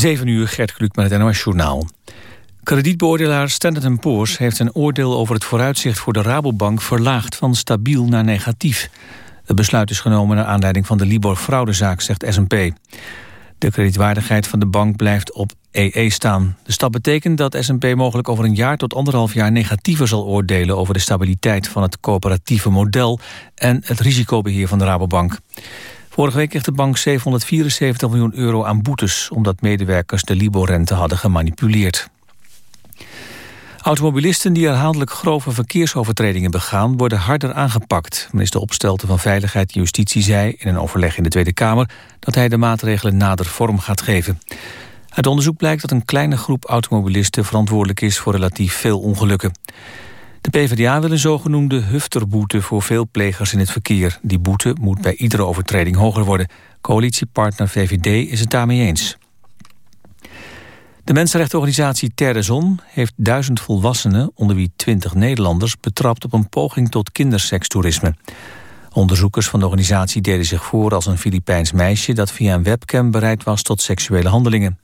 7 uur, Gert Kluk met het NOS Journaal. Kredietbeoordelaar Standard Poor's heeft zijn oordeel over het vooruitzicht voor de Rabobank verlaagd van stabiel naar negatief. Het besluit is genomen naar aanleiding van de Libor-fraudezaak, zegt S&P. De kredietwaardigheid van de bank blijft op EE staan. De stap betekent dat S&P mogelijk over een jaar tot anderhalf jaar negatiever zal oordelen over de stabiliteit van het coöperatieve model en het risicobeheer van de Rabobank. Vorige week kreeg de bank 774 miljoen euro aan boetes... omdat medewerkers de Libor-rente hadden gemanipuleerd. Automobilisten die herhaaldelijk grove verkeersovertredingen begaan... worden harder aangepakt. Minister Opstelten van Veiligheid en Justitie zei... in een overleg in de Tweede Kamer... dat hij de maatregelen nader vorm gaat geven. Uit onderzoek blijkt dat een kleine groep automobilisten... verantwoordelijk is voor relatief veel ongelukken. De PvdA wil een zogenoemde hufterboete voor veel plegers in het verkeer. Die boete moet bij iedere overtreding hoger worden. Coalitiepartner VVD is het daarmee eens. De mensenrechtenorganisatie Terre Zon heeft duizend volwassenen... onder wie twintig Nederlanders betrapt op een poging tot kindersekstoerisme. Onderzoekers van de organisatie deden zich voor als een Filipijns meisje... dat via een webcam bereid was tot seksuele handelingen.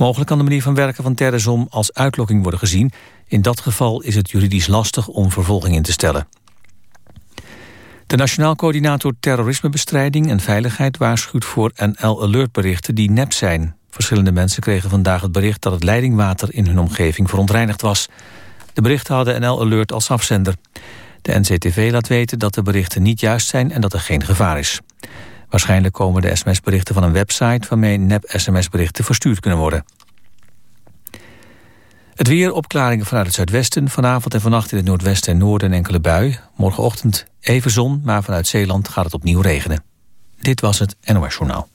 Mogelijk kan de manier van werken van Terre Zon als uitlokking worden gezien... In dat geval is het juridisch lastig om vervolging in te stellen. De Nationaal Coördinator Terrorismebestrijding en Veiligheid waarschuwt voor NL-alert berichten die nep zijn. Verschillende mensen kregen vandaag het bericht dat het leidingwater in hun omgeving verontreinigd was. De berichten hadden NL-alert als afzender. De NCTV laat weten dat de berichten niet juist zijn en dat er geen gevaar is. Waarschijnlijk komen de sms-berichten van een website waarmee nep-sms-berichten verstuurd kunnen worden. Het weer, opklaringen vanuit het zuidwesten. Vanavond en vannacht in het noordwesten en noorden een enkele bui. Morgenochtend even zon, maar vanuit Zeeland gaat het opnieuw regenen. Dit was het NOS Journaal.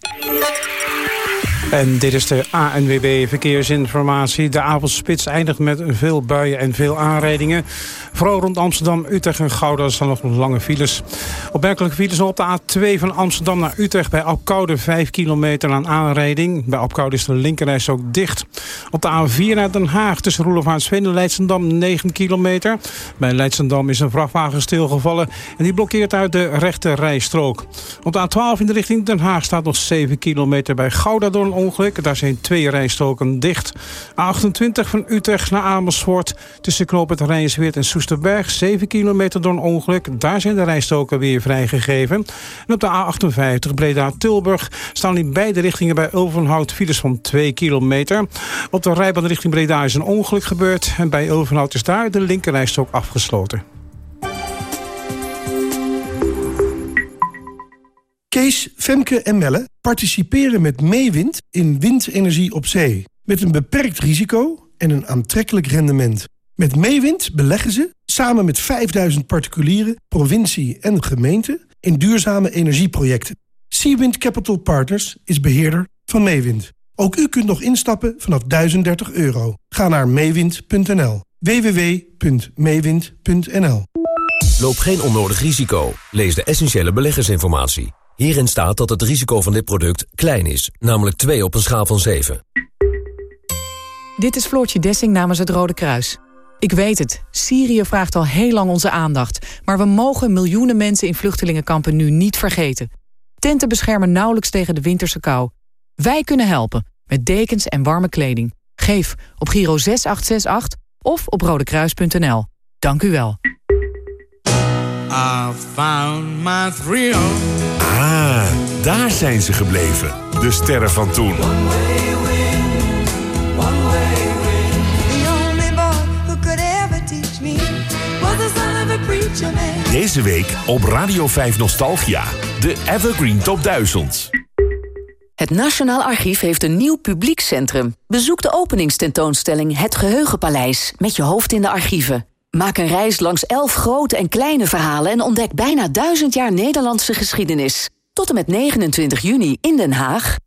En dit is de ANWB Verkeersinformatie. De avondspits eindigt met veel buien en veel aanrijdingen. Vooral rond Amsterdam, Utrecht en Gouda staan nog lange files. Opmerkelijke files op de A2 van Amsterdam naar Utrecht... bij Apkoude 5 kilometer aan aanrijding. Bij Apkoude is de linkerreis ook dicht. Op de A4 naar Den Haag tussen Roelof-Haansveen en Leidsendam 9 kilometer. Bij Leidsendam is een vrachtwagen stilgevallen... en die blokkeert uit de rechte rijstrook. Op de A12 in de richting Den Haag staat nog 7 kilometer bij Gouda door ongeluk. Daar zijn twee rijstroken dicht. A28 van Utrecht naar Amersfoort tussen Knoop het Rijnsweert en Soesterberg. 7 kilometer door een ongeluk. Daar zijn de rijstroken weer vrijgegeven. En op de A58 Breda-Tilburg staan in beide richtingen bij Ulvenhout files van 2 kilometer. Op de rijbaan richting Breda is een ongeluk gebeurd. En bij Ulvenhout is daar de linkerrijstrook afgesloten. Kees, Femke en Melle participeren met Meewind in windenergie op zee. Met een beperkt risico en een aantrekkelijk rendement. Met Meewind beleggen ze, samen met 5000 particulieren, provincie en gemeente... in duurzame energieprojecten. Seawind Capital Partners is beheerder van Meewind. Ook u kunt nog instappen vanaf 1030 euro. Ga naar meewind.nl. www.meewind.nl Loop geen onnodig risico. Lees de essentiële beleggersinformatie. Hierin staat dat het risico van dit product klein is, namelijk 2 op een schaal van 7. Dit is Floortje Dessing namens het Rode Kruis. Ik weet het, Syrië vraagt al heel lang onze aandacht... maar we mogen miljoenen mensen in vluchtelingenkampen nu niet vergeten. Tenten beschermen nauwelijks tegen de winterse kou. Wij kunnen helpen, met dekens en warme kleding. Geef op Giro 6868 of op rodekruis.nl. Dank u wel. I found my thrill. Ah, daar zijn ze gebleven. De sterren van toen. Deze week op Radio 5 Nostalgia. De Evergreen Top 1000. Het Nationaal Archief heeft een nieuw publiekscentrum. Bezoek de openingstentoonstelling Het Geheugenpaleis... met je hoofd in de archieven. Maak een reis langs elf grote en kleine verhalen... en ontdek bijna duizend jaar Nederlandse geschiedenis. Tot en met 29 juni in Den Haag.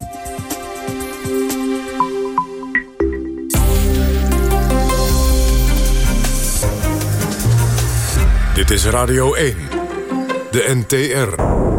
Dit is Radio 1. De NTR.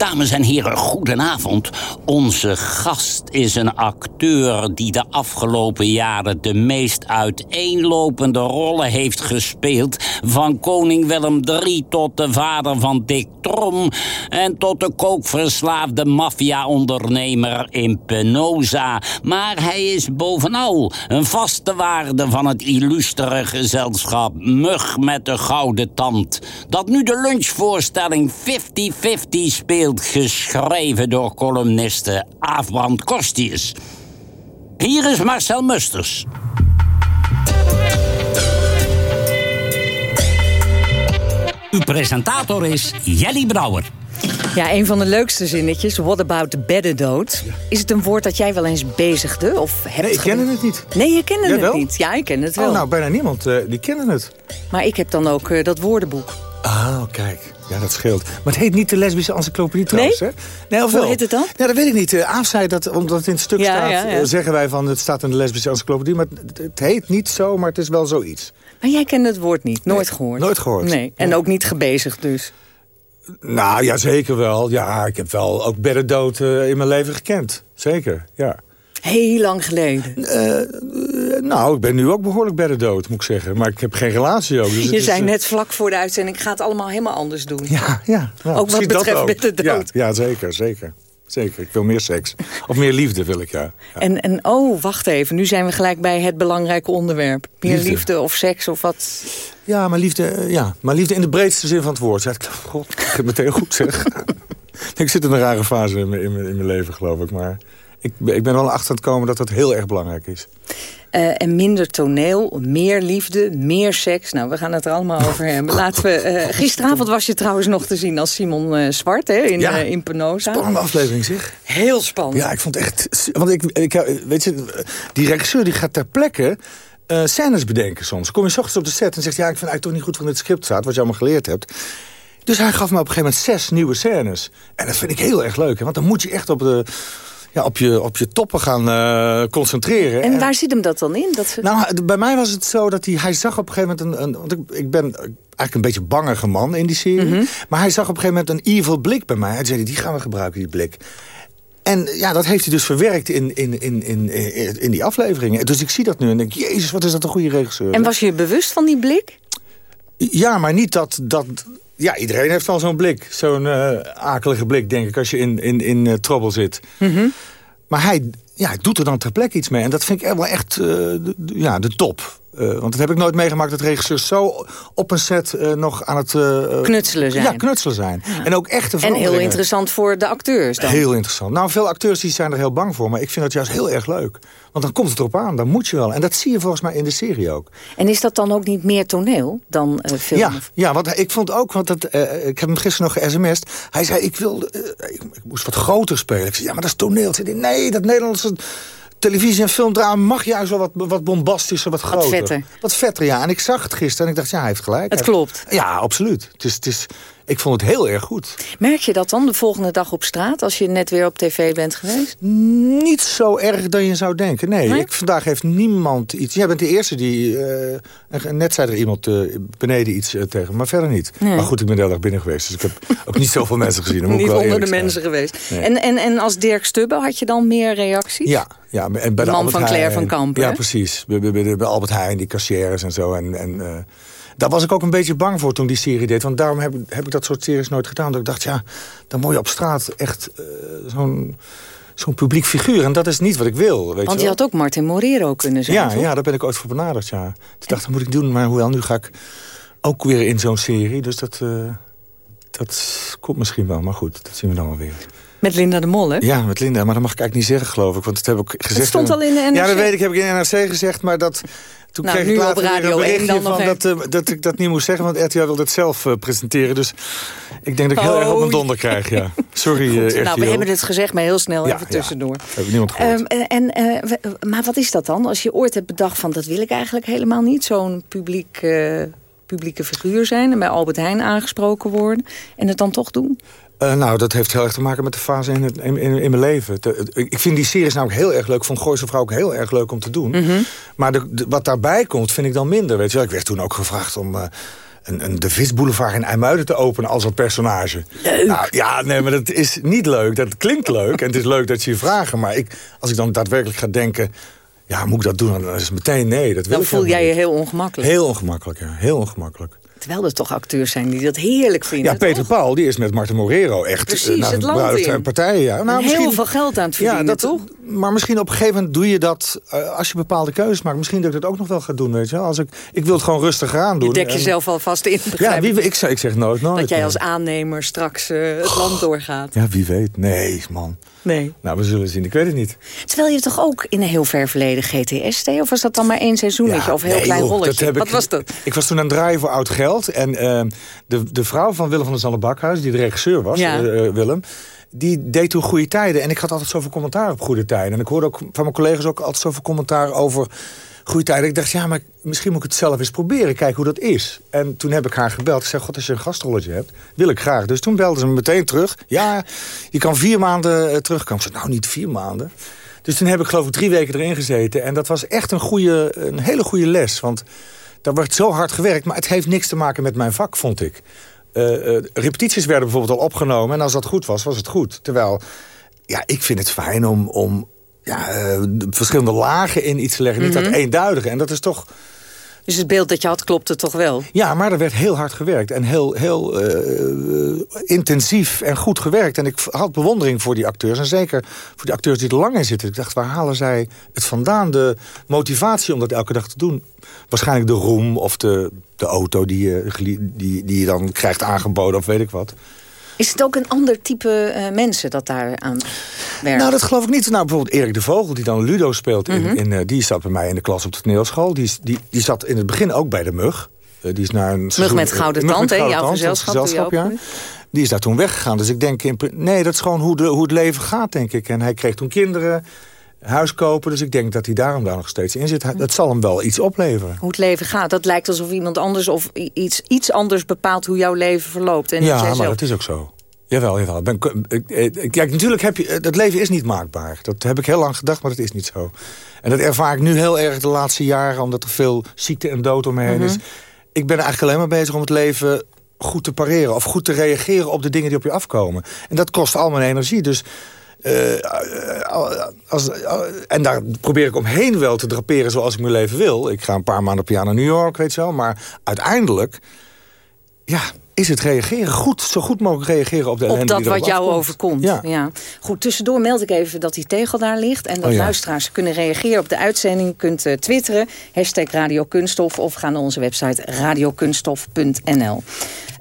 Dames en heren, goedenavond. Onze gast is een acteur die de afgelopen jaren de meest uiteenlopende rollen heeft gespeeld. Van koning Willem III tot de vader van Dick Trom... en tot de kookverslaafde maffia-ondernemer in Penosa. Maar hij is bovenal een vaste waarde van het illustere gezelschap... Mug met de gouden tand. Dat nu de lunchvoorstelling 50-50 speelt... geschreven door columniste Afbrand Kostius. Hier is Marcel Musters. Uw presentator is Jelly Brouwer. Ja, een van de leukste zinnetjes, what about beddendood? Is het een woord dat jij wel eens bezigde? Of hebt nee, ik ken het niet. Nee, je kende Jij het wel? niet. Ja, ik ken het wel. Oh, nou, bijna niemand uh, die kende het. Maar ik heb dan ook uh, dat woordenboek. Ah, kijk. Ja, dat scheelt. Maar het heet niet de lesbische encyclopedie trouwens, nee? hè? Nee, of Hoe wel? heet het dan? Ja, dat weet ik niet. Uh, Aaf zei dat, omdat het in het stuk Ja, staat... ja, ja. Uh, zeggen wij van, het staat in de lesbische encyclopedie. Maar het, heet niet zo, maar het is wel zoiets. Maar jij kent het woord niet? Nooit Nee, gehoord? nooit gehoord. Nee, en ook niet gebezigd dus? Nou, ja, zeker wel. Ja, ik heb wel ook beddendood uh, in mijn leven gekend. Zeker, ja. Heel lang geleden. Uh, nou, ik ben nu ook behoorlijk beddendood, moet ik zeggen. Maar ik heb geen relatie ook. Dus Je zei is, net vlak voor de uitzending, ik ga het allemaal helemaal anders doen. Ja, ja. Nou, ook wat betreft beddendood. Ja, ja, zeker, zeker. Zeker, ik wil meer seks. Of meer liefde wil ik, ja. ja. En, en oh, wacht even, nu zijn we gelijk bij het belangrijke onderwerp. Meer liefde, liefde of seks of wat... Ja, maar liefde, ja, maar liefde in de breedste zin van het woord. Ja, God, ik heb het meteen goed zeg. ik zit in een rare fase in mijn, in mijn, in mijn leven, geloof ik. Maar ik, ik ben wel achter aan het komen dat dat heel erg belangrijk is. Uh, en minder toneel, meer liefde, meer seks. Nou, we gaan het er allemaal over hebben. Laten we, uh, gisteravond was je trouwens nog te zien als Simon uh, Zwart hè, in, ja, in Penosa. Spannende aflevering, zeg. Heel spannend. Ja, ik vond echt... Want ik, ik, weet je, die regisseur die gaat ter plekke scènes bedenken soms. Kom je s ochtends op de set en zegt... ja, ik vind eigenlijk toch niet goed van dit script staat... wat je allemaal geleerd hebt. Dus hij gaf me op een gegeven moment zes nieuwe scènes. En dat vind ik heel erg leuk. Hè, want dan moet je echt op de... Ja, op, je, op je toppen gaan uh, concentreren. En waar zit hem dat dan in? Dat ze... Nou, bij mij was het zo dat hij... Hij zag op een gegeven moment... Een, een, want ik, ik ben eigenlijk een beetje bangige man in die serie. Mm -hmm. Maar hij zag op een gegeven moment een evil blik bij mij. Hij zei, die gaan we gebruiken, die blik. En ja, dat heeft hij dus verwerkt in, in, in, in, in die afleveringen. Dus ik zie dat nu en denk, jezus, wat is dat een goede regisseur. En was je bewust van die blik? Ja, maar niet dat... dat ja, iedereen heeft wel zo'n blik. Zo'n uh, akelige blik, denk ik, als je in, in, in uh, trouble zit. Mm -hmm. Maar hij ja, doet er dan ter plekke iets mee. En dat vind ik wel echt uh, de, ja, de top. Uh, want dat heb ik nooit meegemaakt dat regisseurs zo op een set uh, nog aan het... Uh, knutselen zijn. Ja, knutselen zijn. Ja. En ook echte En heel interessant voor de acteurs dan. Heel interessant. Nou, veel acteurs die zijn er heel bang voor. Maar ik vind dat juist heel erg leuk. Want dan komt het erop aan. Dan moet je wel. En dat zie je volgens mij in de serie ook. En is dat dan ook niet meer toneel dan film? Ja, ja, want ik vond ook... Want dat, ik heb hem gisteren nog ge-sms'd. Hij zei, ik, wil, ik, ik, moest wat groter spelen. Ik zei, ja, maar dat is toneel. Zei, nee, dat Nederlandse televisie- en filmdrama mag juist wel wat, wat bombastischer, wat groter. Wat vetter. Wat vetter, ja. En ik zag het gisteren en ik dacht, ja, hij heeft gelijk. Het klopt. Ja, absoluut. Het is, het is, ik vond het heel erg goed. Merk je dat dan de volgende dag op straat, als je net weer op tv bent geweest? Niet zo erg dan je zou denken. Nee, nee? Ik, vandaag heeft niemand iets... Jij bent de eerste die... Uh, net zei er iemand uh, beneden iets uh, tegen, maar verder niet. Nee. Maar goed, ik ben de hele dag binnen geweest. Dus ik heb ook niet zoveel mensen gezien. niet wel onder de mensen geweest. Nee. En, en, en als Dirk Stubbe had je dan meer reacties? Ja, ja en bij de, man Albert van Claire van Kampen. Ja, precies. Bij, bij, bij, bij Albert Heijn, die kassières en zo. En, en uh, daar was ik ook een beetje bang voor toen die serie deed. Want daarom heb, heb ik dat soort series nooit gedaan. Dat ik dacht, ja, dan word je op straat echt uh, zo'n zo'n publiek figuur. En dat is niet wat ik wil. Weet Want je, je had ook Martin Morero kunnen zijn, ja, toch? Ja, daar ben ik ooit voor benaderd, ja. Toen dacht ik, dat moet ik doen. Maar hoewel, nu ga ik ook weer in zo'n serie. Dus dat, uh, dat komt misschien wel. Maar goed, dat zien we dan wel weer. Met Linda de Mol, hè? Ja, met Linda. Maar dat mag ik eigenlijk niet zeggen, geloof ik. Want dat heb ik gezegd. Het stond al in de NRC. Ja, dat weet ik. Heb ik in de NRC gezegd. Maar dat... Toen nou, kreeg nu ik later op Radio weer een 1 dan van dat, uh, dat ik dat niet moest zeggen. Want RTL wilde het zelf uh, presenteren. Dus ik denk dat ik heel oh, erg op mijn donder krijg. Ja. Sorry, uh, RTL. Nou, we hebben het gezegd, maar heel snel ja, even tussendoor. Ja, heb ik niemand gehoord. Um, en, en, maar wat is dat dan? Als je ooit hebt bedacht van... dat wil ik eigenlijk helemaal niet. Zo'n publiek, publieke figuur zijn. En bij Albert Heijn aangesproken worden. En het dan toch doen? Uh, nou, dat heeft heel erg te maken met de fase in, het, in, in, mijn leven. Ik vind die series namelijk heel erg leuk. Ik vond Gooise Vrouw ook heel erg leuk om te doen. Mm -hmm. Maar de, wat daarbij komt, vind ik dan minder. Weet je wel. Ik werd toen ook gevraagd om... Uh, een, een De Vis Boulevard in IJmuiden te openen als een personage. Leuk. Nou, ja, nee, maar dat is niet leuk. Dat klinkt leuk en het is leuk dat je je vragen. Maar ik, als ik dan daadwerkelijk ga denken... ja, moet ik dat doen? Dan is het meteen nee, dat wil Dan ik voel jij je heel ongemakkelijk. Heel ongemakkelijk, ja. Heel ongemakkelijk. Terwijl er toch acteurs zijn die dat heerlijk vinden. Ja, Peter? Paul, die is met Martin Morero echt... Precies, eh, naar het land in. en partijen. Ja. Nou, En heel veel geld aan het verdienen, dat, toch? Maar misschien op een gegeven moment doe je dat... eh, als je bepaalde keuzes maakt. Misschien dat ik dat ook nog wel ga doen, weet je. Als ik, ik wil het gewoon rustig aan doen. Je dek En- jezelf alvast in, Ja, wie, ik. ik, zeg- ik zeg nooit nooit. Dat jij als aannemer straks eh, het land doorgaat. Ja, wie weet. Nee, man. Nee. Nou, we zullen zien. Ik weet het niet. Terwijl je toch ook in een heel ver verleden GTS deed? Of was dat dan maar één seizoenetje of een heel nee, klein joh, rolletje? dat heb Wat ik- was dat? Ik was toen aan het draaien voor Oud Geld. En eh, de, de vrouw van Willem van der Zallenbakhuis, die de regisseur was, Ja. eh, eh, Willem... die deed toen goede tijden. En ik had altijd zoveel commentaar op goede tijden. En ik hoorde ook van mijn collega's ook altijd zoveel commentaar over goede tijden. Ik dacht, ja, maar misschien moet ik het zelf eens proberen. Kijken hoe dat is. En toen heb ik haar gebeld. Ik zei, god, als je een gastrolletje hebt, wil ik graag. Dus toen belde ze me meteen terug. Ja, je kan vier maanden eh, terugkomen. Ik zei, nou, niet vier maanden. Dus toen heb ik geloof ik drie weken erin gezeten. En dat was echt een, goede, een hele goede les. Want daar werd zo hard gewerkt. Maar het heeft niks te maken met mijn vak, vond ik. Eh, eh, repetities werden bijvoorbeeld al opgenomen. En als dat goed was, was het goed. Terwijl, ja, ik vind het fijn om, om ja, eh, de verschillende lagen in iets te leggen. Niet Mhm. dat eenduidige. En dat is toch... Dus het beeld dat je had klopte toch wel? Ja, maar er werd heel hard gewerkt. En heel, heel eh, intensief en goed gewerkt. En ik had bewondering voor die acteurs. En zeker voor die acteurs die er lang in zitten. Ik dacht, waar halen zij het vandaan? De motivatie om dat elke dag te doen. Waarschijnlijk de roem of de, de auto die je, die, die je dan krijgt aangeboden of weet ik wat. Is het ook een ander type eh, mensen dat daar aan werkt? Nou, dat geloof ik niet. Nou, bijvoorbeeld Erik de Vogel, die dan Ludo speelt. in, Mhm. in, eh, die zat bij mij in de klas op de toneelschool. Die, die, die zat in het begin ook bij de Mug. Eh, die is naar een seizoen- met Gouden Mug Tand, hè? Jouw gezelschap, ja. Die is daar toen weggegaan. Dus ik denk, in, nee, dat is gewoon hoe, de, hoe het leven gaat, denk ik. En hij kreeg toen kinderen, huis kopen. Dus ik denk dat hij daarom daar nog steeds in zit. Hij- Dat zal hem wel iets opleveren. Hoe het leven gaat. Dat lijkt alsof iemand anders of iets, iets anders bepaalt hoe jouw leven verloopt. En niet ja, maar zelf. dat is ook zo. Jawel, jawel. Ben, ik- ik- kijk, natuurlijk heb je... Het leven is niet maakbaar. Dat heb ik heel lang gedacht, maar dat is niet zo. En dat ervaar ik nu heel erg de laatste jaren... omdat er veel ziekte en dood om me heen is. Mhm. Ik ben eigenlijk alleen maar bezig om het leven goed te pareren... of goed te reageren op de dingen die op je afkomen. En dat kost al mijn energie. Dus... eh, als, en daar probeer ik omheen wel te draperen zoals ik mijn leven wil. Ik ga een paar maanden per jaar naar New York, weet je wel. Maar uiteindelijk ja, is het reageren. Goed, zo goed mogelijk reageren op de op ellende dat die erop wat jou afkomt. overkomt. Ja. Ja. Goed, tussendoor meld ik even dat die tegel daar ligt. En dat Oh ja. luisteraars kunnen reageren op de uitzending. Kunt eh, twitteren, hashtag Radio Kunststof... of ga naar onze website radiokunststof.nl.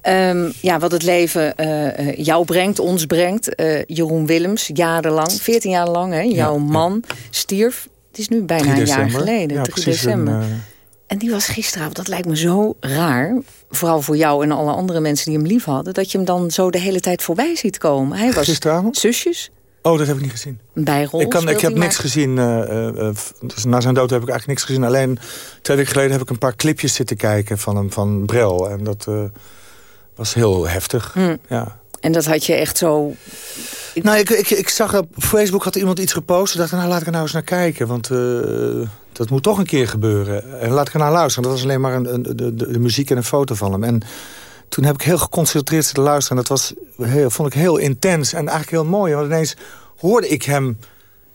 Ehm, ja, wat het leven eh, eh, jou brengt, ons brengt. Jeroen Willems, jarenlang, 14 jaar lang, hè, jouw man stierf. Het is nu bijna 3 een jaar geleden, Ja, 3 precies, december. een, En die was gisteravond, dat lijkt me zo raar. Vooral voor jou en alle andere mensen die hem lief hadden. Dat je hem dan zo de hele tijd voorbij ziet komen. Hij was Gisteravond? zusjes, Oh, dat heb ik niet gezien. bijrol. ik, kan, ik heb niks gezien. eh, eh, eh, dus na zijn dood heb ik eigenlijk niks gezien. Alleen twee weken geleden heb ik een paar clipjes zitten kijken van hem van Brel. En dat was heel heftig. Hm. Ja. En dat had je echt zo... Nou, ik, ik, ik zag op Facebook had iemand iets gepost. Ik dacht, nou laat ik er nou eens naar kijken. Want eh, dat moet toch een keer gebeuren. En laat ik er naar luisteren. Dat was alleen maar een, een, de, de, de muziek en een foto van hem. En toen heb ik heel geconcentreerd zitten luisteren. En dat was heel, vond ik heel intens en eigenlijk heel mooi. Want ineens hoorde ik hem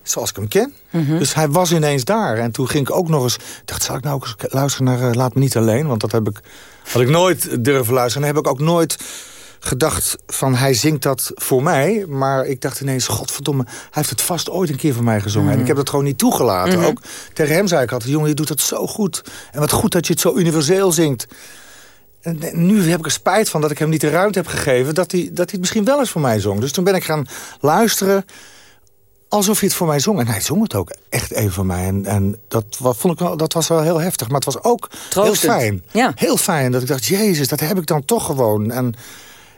zoals ik hem ken. Mhm. Dus hij was ineens daar. En toen ging ik ook nog eens... Ik dacht, zal ik nou ook eens luisteren naar eh, Laat Me Niet Alleen? Want dat heb ik, had ik nooit durven luisteren. En heb ik ook nooit gedacht van hij zingt dat voor mij. Maar ik dacht ineens, godverdomme, hij heeft het vast ooit een keer voor mij gezongen. En ik heb dat gewoon niet toegelaten. Mhm. Ook tegen hem zei ik altijd, jongen, je doet het zo goed. En wat goed dat je het zo universeel zingt. En nu heb ik er spijt van dat ik hem niet de ruimte heb gegeven... dat hij, dat hij het misschien wel eens voor mij zong. Dus toen ben ik gaan luisteren alsof hij het voor mij zong. En hij zong het ook echt even voor mij. En, en dat, wat, vond ik wel, dat was wel heel heftig. Maar het was ook Troostend. heel fijn. Ja. Heel fijn dat ik dacht, jezus, dat heb ik dan toch gewoon. En,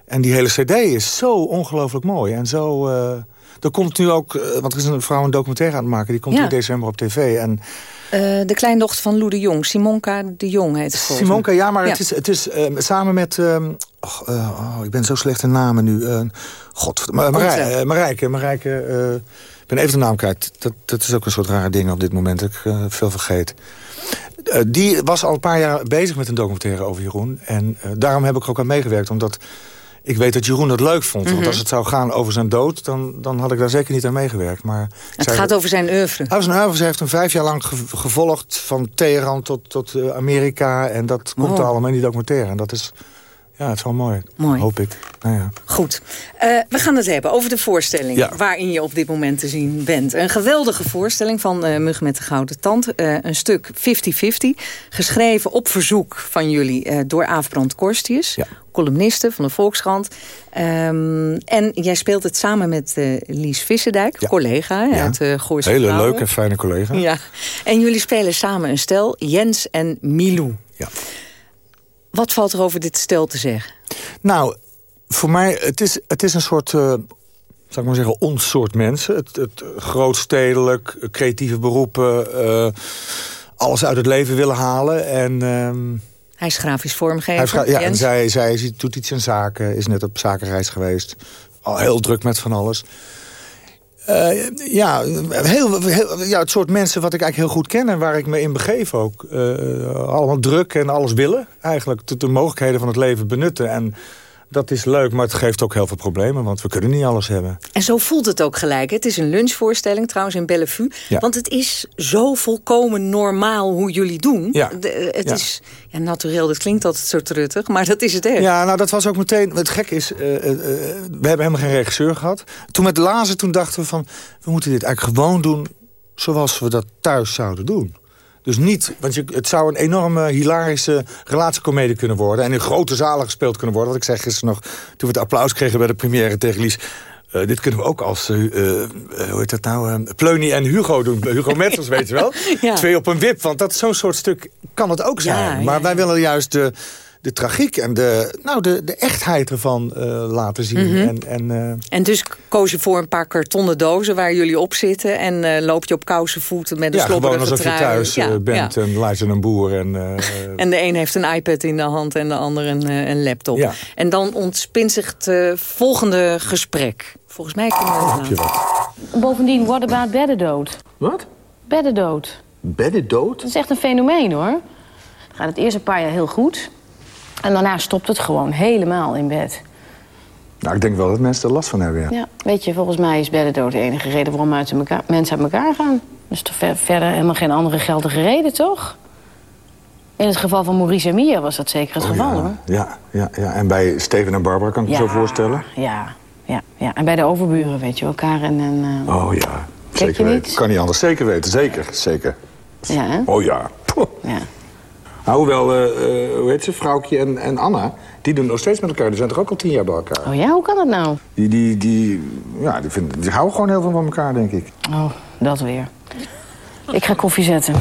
en die hele cd is zo ongelooflijk mooi. En zo... eh er komt nu ook, eh, want er is een vrouw een documentaire aan het maken... die komt Ja. in december op tv. En Eh, de kleindochter van Lou de Jong, Simonka de Jong heet het volgens. Simonka, ja, maar Ja. het is, het is samen met... ehm, Och, uh, oh, ik ben zo slecht in namen nu. Uh, God, Marij, Marijke, Marijke ik ben even de naam kwijt. Dat, dat is ook een soort rare ding op dit moment. Dat ik veel vergeet. die was al een paar jaar bezig met een documentaire over Jeroen. En daarom heb ik er ook aan meegewerkt. Omdat ik weet dat Jeroen het leuk vond. Want mhm. als het zou gaan over zijn dood, dan, dan had ik daar zeker niet aan meegewerkt. Maar het gaat over zijn oeuvre. Over zijn oeuvre. Heeft hem vijf jaar lang gevolgd. Van Teheran tot, tot eh, Amerika. En dat komt oh. er allemaal in die documentaire. En dat is ja, het is wel mooi. Mooi. Hoop ik. Nou ja. Goed. Uh, we gaan het hebben over de voorstelling waarin je op dit moment te zien bent. Een geweldige voorstelling van uh, Mug met de Gouden Tand. Uh, een stuk 50-50. Geschreven op verzoek van jullie door Aafbrand Korstius. Ja. Columniste van de Volkskrant. Um, en jij speelt het samen met Lies Visserdijk, collega ja. uit uh, Gooise Hele leuke, fijne collega. Ja. En jullie spelen samen een stel, Jens en Milou. Ja. Wat valt er over dit stel te zeggen? Nou, voor mij, het is, het is een soort... Uh, zou ik maar zeggen, ons soort mensen. Het, het grootstedelijk, creatieve beroepen... Uh, alles uit het leven willen halen. En, um, hij is grafisch vormgever. ja, en zij, zij doet iets in zaken, is net op zakenreis geweest. Al heel druk met van alles. Uh, ja, heel, heel, ja, het soort mensen wat ik eigenlijk heel goed ken... en waar ik me in begeef ook. Uh, allemaal druk en alles willen. Eigenlijk de, de mogelijkheden van het leven benutten. En dat is leuk, maar het geeft ook heel veel problemen. Want we kunnen niet alles hebben. En zo voelt het ook gelijk. Het is een lunchvoorstelling trouwens in Bellevue. Want het is zo volkomen normaal hoe jullie doen. Ja. het is ja, natureel, dat klinkt altijd zo truttig. Maar dat is het echt. Ja, nou dat was ook meteen... Het gek is, uh, uh, we hebben helemaal geen regisseur gehad. Toen met Lazen, toen dachten we van... we moeten dit eigenlijk gewoon doen zoals we dat thuis zouden doen. Dus niet, want je, het zou een enorme hilarische relatiecomedie kunnen worden... en in grote zalen gespeeld kunnen worden. Wat ik zeg gisteren nog, toen we het applaus kregen bij de première tegen Lies... Uh, dit kunnen we ook als, uh, uh, hoe heet dat nou, Pleuny en Hugo doen. Hugo Metzels, weet je wel. Twee op een wip, want dat zo'n soort stuk kan het ook zijn. Ja, maar wij willen juist de de tragiek en de, nou, de, de echtheid ervan uh, laten zien. Mhm. en, en, uh... en dus koos je voor een paar kartonnen dozen waar jullie op zitten... en uh, loop je op kousenvoeten met een ja, gewoon alsof je thuis ja, bent ja. en luistert een boer. En, en de een heeft een iPad in de hand en de ander een, een laptop. En dan ontspint zich het volgende gesprek. Volgens mij kunnen we het nou. Bovendien, what about beddendood? Wat? Beddendood. Beddendood? Dat is echt een fenomeen, hoor. Dan gaat het eerst een paar jaar heel goed... En daarna stopt het gewoon helemaal in bed. Nou, ik denk wel dat mensen er last van hebben, ja. ja weet je, volgens mij is beddendood de enige reden waarom uit elkaar, mensen uit elkaar gaan. Dus toch verder helemaal geen andere geldige reden, toch? In het geval van Maurice en Mia was dat zeker het oh, geval, ja. hoor. Ja, ja, ja, en bij Steven en Barbara kan ik me zo voorstellen. Ja, ja, ja. En bij de overburen, weet je wel, Karen en... Uh... Oh ja, zeker weten. Kan niet anders, zeker weten, zeker, zeker. Ja, hè? Oh ja. Ja. Nou, hoewel, uh, uh, hoe heet ze, Vrouwtje en, en Anna... die doen nog steeds met elkaar. Die zijn toch ook al tien jaar bij elkaar? Oh ja, hoe kan dat nou? Die, die, die, ja, die, vinden, die houden gewoon heel veel van elkaar, denk ik. Oh, dat weer. Ik ga koffie zetten.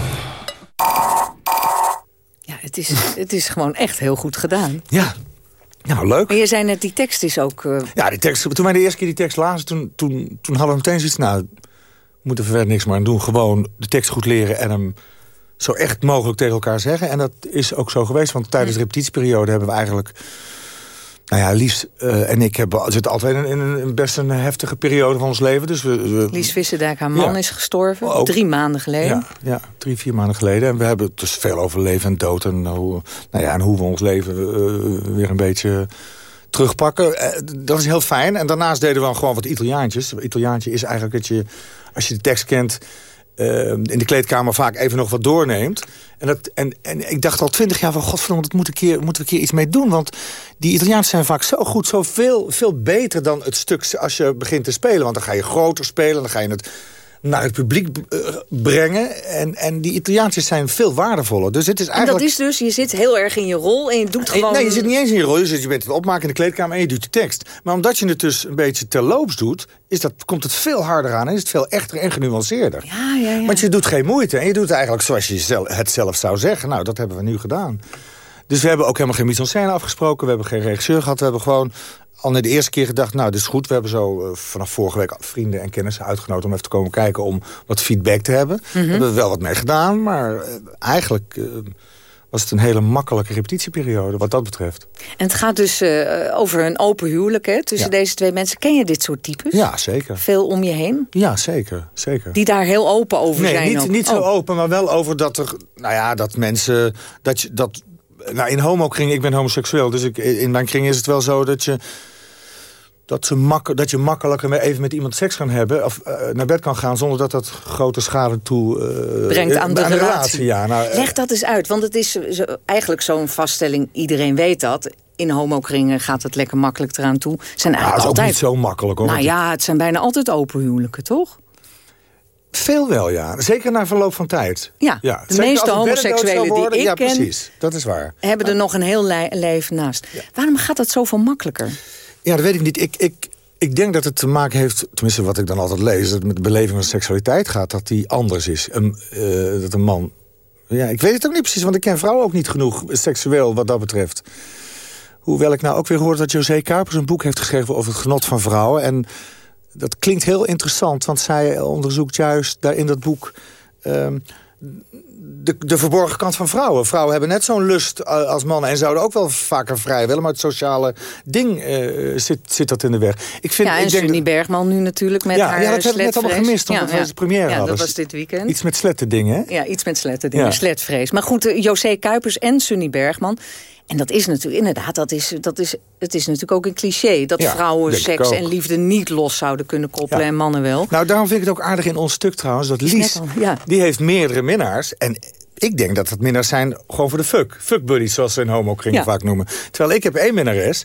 Ja, het is, het is gewoon echt heel goed gedaan. Ja, nou, leuk. Maar je zei net, die tekst is ook... Uh... Ja, die tekst, toen wij de eerste keer die tekst lazen... toen, toen, toen hadden we meteen zoiets... nou, we moeten verder niks maar aan doen. Gewoon de tekst goed leren en hem zo echt mogelijk tegen elkaar zeggen. En dat is ook zo geweest, want tijdens de repetitieperiode hebben we eigenlijk... Nou ja, Lies uh, en ik hebben, zitten altijd in, in, een best een heftige periode van ons leven. Dus we, we Lies Visserdijk, haar man, is gestorven. Drie maanden geleden. Ja, ja, drie, vier maanden geleden. En we hebben dus veel over leven en dood. En hoe, nou ja, en hoe we ons leven uh, weer een beetje terugpakken. Uh, dat is heel fijn. En daarnaast deden we gewoon wat Italiaantjes. Italiaantje is eigenlijk dat je, als je de tekst kent uh, in de kleedkamer vaak even nog wat doorneemt. En, dat, en, en ik dacht al twintig jaar van... godverdomme, dat moet een keer, moeten we keer iets mee doen. Want die Italiaans zijn vaak zo goed, zo veel, veel beter dan het stuk... als je begint te spelen. Want dan ga je groter spelen, dan ga je het naar het publiek eh, brengen. En, en die Italiaantjes zijn veel waardevoller. Dus het is eigenlijk... En dat is dus, je zit heel erg in je rol en je doet gewoon... Nee, je zit niet eens in je rol. Je, zit, je bent het opmaken in de kleedkamer en je doet de tekst. Maar omdat je het dus een beetje terloops doet... Is dat, komt het veel harder aan en is het veel echter en genuanceerder. Ja, ja, ja. Want je doet geen moeite. En je doet het eigenlijk zoals je het zelf zou zeggen. Nou, dat hebben we nu gedaan. Dus we hebben ook helemaal geen mise en scène afgesproken. We hebben geen regisseur gehad. We hebben gewoon al na de eerste keer gedacht, nou, dit is goed. We hebben zo uh, vanaf vorige week vrienden en kennissen uitgenodigd... om even te komen kijken om wat feedback te hebben. Mm -hmm. We hebben er wel wat mee gedaan, maar uh, eigenlijk... Uh, was het een hele makkelijke repetitieperiode wat dat betreft. En het gaat dus over een open huwelijk hè, tussen deze twee mensen. Ken je dit soort types? Ja, zeker. Veel om je heen? Ja, zeker. zeker. Die daar heel open over nee, zijn? Niet, ook. niet zo oh. open, maar wel over dat er... Nou ja, dat mensen... Dat je, dat, nou, in homo-kring, ik ben homoseksueel, dus ik, in mijn kring is het wel zo dat je dat, ze mak dat je makkelijker even met iemand seks kan hebben... of uh, naar bed kan gaan zonder dat dat grote schade toe... Uh, Brengt aan de, aan relatie. relatie. Ja, nou, Leg dat eens uit, want het is zo, eigenlijk zo'n vaststelling... iedereen weet dat. In homokringen gaat het lekker makkelijk eraan toe. Zijn nou, eigenlijk is altijd... niet zo makkelijk, hoor. Nou ja, het zijn bijna altijd open huwelijken, toch? Veel wel, ja. Zeker na verloop van tijd. Ja, ja. de meeste homoseksuelen die ik ja, ken... precies. Dat is waar. Hebben er nog een heel leven naast. Ja. Waarom gaat dat zoveel makkelijker? Ja, dat weet ik niet. Ik, ik, ik denk dat het te maken heeft, tenminste wat ik dan altijd lees... dat het met de beleving van seksualiteit gaat, dat die anders is. Een, uh, dat een man... Ja, ik weet het ook niet precies, want ik ken vrouwen ook niet genoeg seksueel wat dat betreft. Hoewel ik nou ook weer hoor dat José Kuipers een boek heeft geschreven... over het genot van vrouwen. En dat klinkt heel interessant, want zij onderzoekt juist daar in dat boek... Um, de, de verborgen kant van vrouwen. Vrouwen hebben net zo'n lust als mannen... en zouden ook wel vaker vrij willen... maar het sociale ding uh, zit, zit dat in de weg. Ik vind, ja, en ik denk Sunny Bergman nu natuurlijk met ja, haar Ja, dat heb ik net allemaal gemist, omdat ja, we de première ja, hadden. dat was dit weekend. Iets met sletterdingen, hè? Ja, iets met sletterdingen, ja. sletvrees. Maar goed, uh, José Kuipers en Sunny Bergman... En dat is natuurlijk inderdaad, dat is, dat is, het is natuurlijk ook een cliché... dat ja, vrouwen seks en liefde niet los zouden kunnen koppelen ja. en mannen wel. Nou, daarom vind ik het ook aardig in ons stuk trouwens... dat Lies, al, ja. die heeft meerdere minnaars... en ik denk dat het minnaars zijn gewoon voor de fuck. Fuck buddies, zoals ze in homo-kringen vaak noemen. Terwijl ik heb één minnares...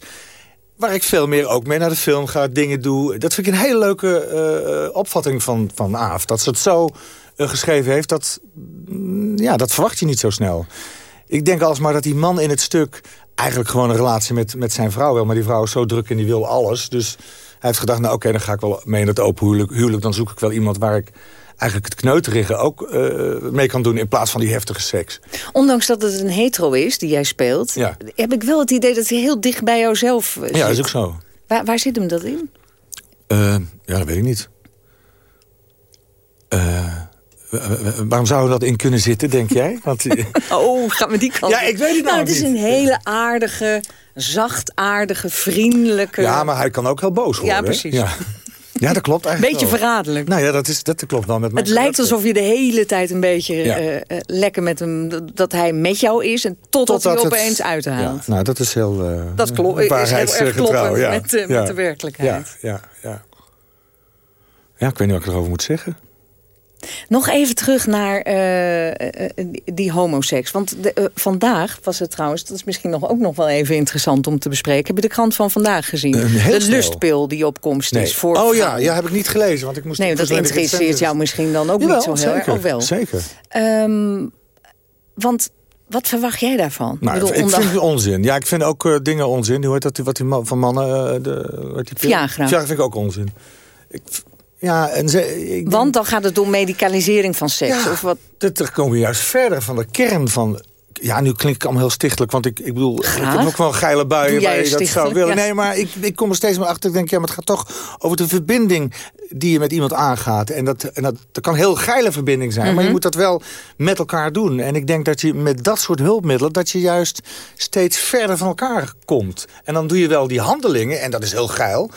waar ik veel meer ook mee naar de film ga, dingen doe. Dat vind ik een hele leuke uh, opvatting van, van Aaf. Dat ze het zo uh, geschreven heeft, dat, ja, dat verwacht je niet zo snel. Ik denk alsmaar dat die man in het stuk... eigenlijk gewoon een relatie met, met zijn vrouw wil. Maar die vrouw is zo druk en die wil alles. Dus hij heeft gedacht, nou oké, okay, dan ga ik wel mee in het open huwelijk, huwelijk. Dan zoek ik wel iemand waar ik eigenlijk het kneuterige ook uh, mee kan doen... in plaats van die heftige seks. Ondanks dat het een hetero is die jij speelt... Ja. heb ik wel het idee dat hij heel dicht bij jouzelf zit. Ja, dat is ook zo. Waar, waar zit hem dat in? Uh, ja, dat weet ik niet. Uh, waarom zou dat in kunnen zitten, denk jij? Want, oh, gaan we die kant Ja, ik weet het nou Het is niet. een hele aardige, zachtaardige, vriendelijke... Ja, maar hij kan ook heel boos worden. Ja, precies. Ja. Ja, dat klopt eigenlijk Beetje wel. verraderlijk. Nou ja, dat, is, dat klopt wel met Het lijkt alsof je de hele tijd een beetje ja. uh, uh, lekker met hem... dat hij met jou is en totdat, Totdat hij opeens het, uithaalt. Ja, nou, dat is heel uh, Dat klopt, is heel erg kloppend ja. met, met de werkelijkheid. Ja, ja, ja. ja, ik weet niet wat ik erover moet zeggen. Nog even terug naar uh, die homoseks. Want de, uh, vandaag was het trouwens, dat is misschien nog, ook nog wel even interessant om te bespreken. Heb je de krant van vandaag gezien? de snel. lustpil die op komst nee. is. Voor oh ja, ja, heb ik niet gelezen. Want ik moest nee, dat interesseert jou misschien dan ook Jawel, niet zo heel erg. Of wel? Zeker. Um, want wat verwacht jij daarvan? Nou, ik, bedoel, ik vind het onzin. Ja, ik vind ook uh, dingen onzin. Hoe heet dat? Wat die man, van mannen... Uh, de, wat die Viagra. Viagra vind ik ook onzin. Ik, ja, en ze, ik Want dan gaat het om medicalisering van seks? Ja, of wat? Dat, komen we juist verder van de kern van... Ja, nu klink ik allemaal heel stichtelijk, want ik, ik bedoel... Graag. Ik heb ook wel geile buien waar je dat zou willen. Ja. Nee, maar ik, ik kom er steeds meer achter. Ik denk, ja, maar het gaat toch over de verbinding die je met iemand aangaat. En dat, en dat, dat kan een heel geile verbinding zijn, mm -hmm. maar je moet dat wel met elkaar doen. En ik denk dat je met dat soort hulpmiddelen... dat je juist steeds verder van elkaar komt. En dan doe je wel die handelingen, en dat is heel geil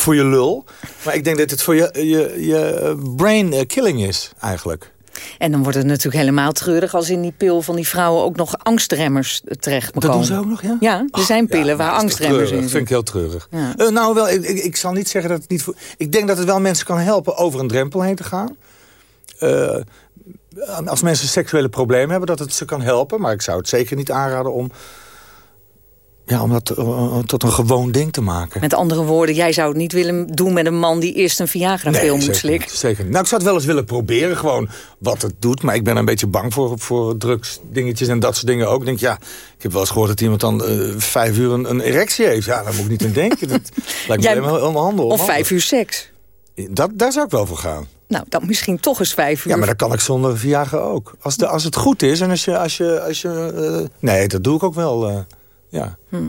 voor je lul. Maar ik denk dat het voor je, je, je brain killing is, eigenlijk. En dan wordt het natuurlijk helemaal treurig... als in die pil van die vrouwen ook nog angstremmers terecht komen. Dat doen ze ook nog, ja? Ja, er zijn pillen ja, waar angstremmers in Dat vind ik heel treurig. Ja. Uh, nou, wel, ik, ik, zal niet zeggen dat het niet... Voor, ik denk dat het wel mensen kan helpen over een drempel heen te gaan. Uh, als mensen seksuele problemen hebben, dat het ze kan helpen. Maar ik zou het zeker niet aanraden om... Ja, om dat uh, tot een gewoon ding te maken. Met andere woorden, jij zou het niet willen doen met een man... die eerst een Viagra-pil nee, moet slikken? Niet, zeker. Nou, ik zou het wel eens willen proberen, gewoon wat het doet. Maar ik ben een beetje bang voor, voor drugsdingetjes en dat soort dingen ook. Ik denk, ja, ik heb wel eens gehoord dat iemand dan uh, vijf uur een, een, erectie heeft. Ja, daar moet ik niet aan denken. Dat lijkt me helemaal onhandig. Of vijf uur seks. Dat, daar zou ik wel voor gaan. Nou, dan misschien toch eens vijf uur. Ja, maar dat kan ik zonder Viagra ook. Als, de, als het goed is en als je... Als je, als je uh, nee, dat doe ik ook wel, ja. Hm.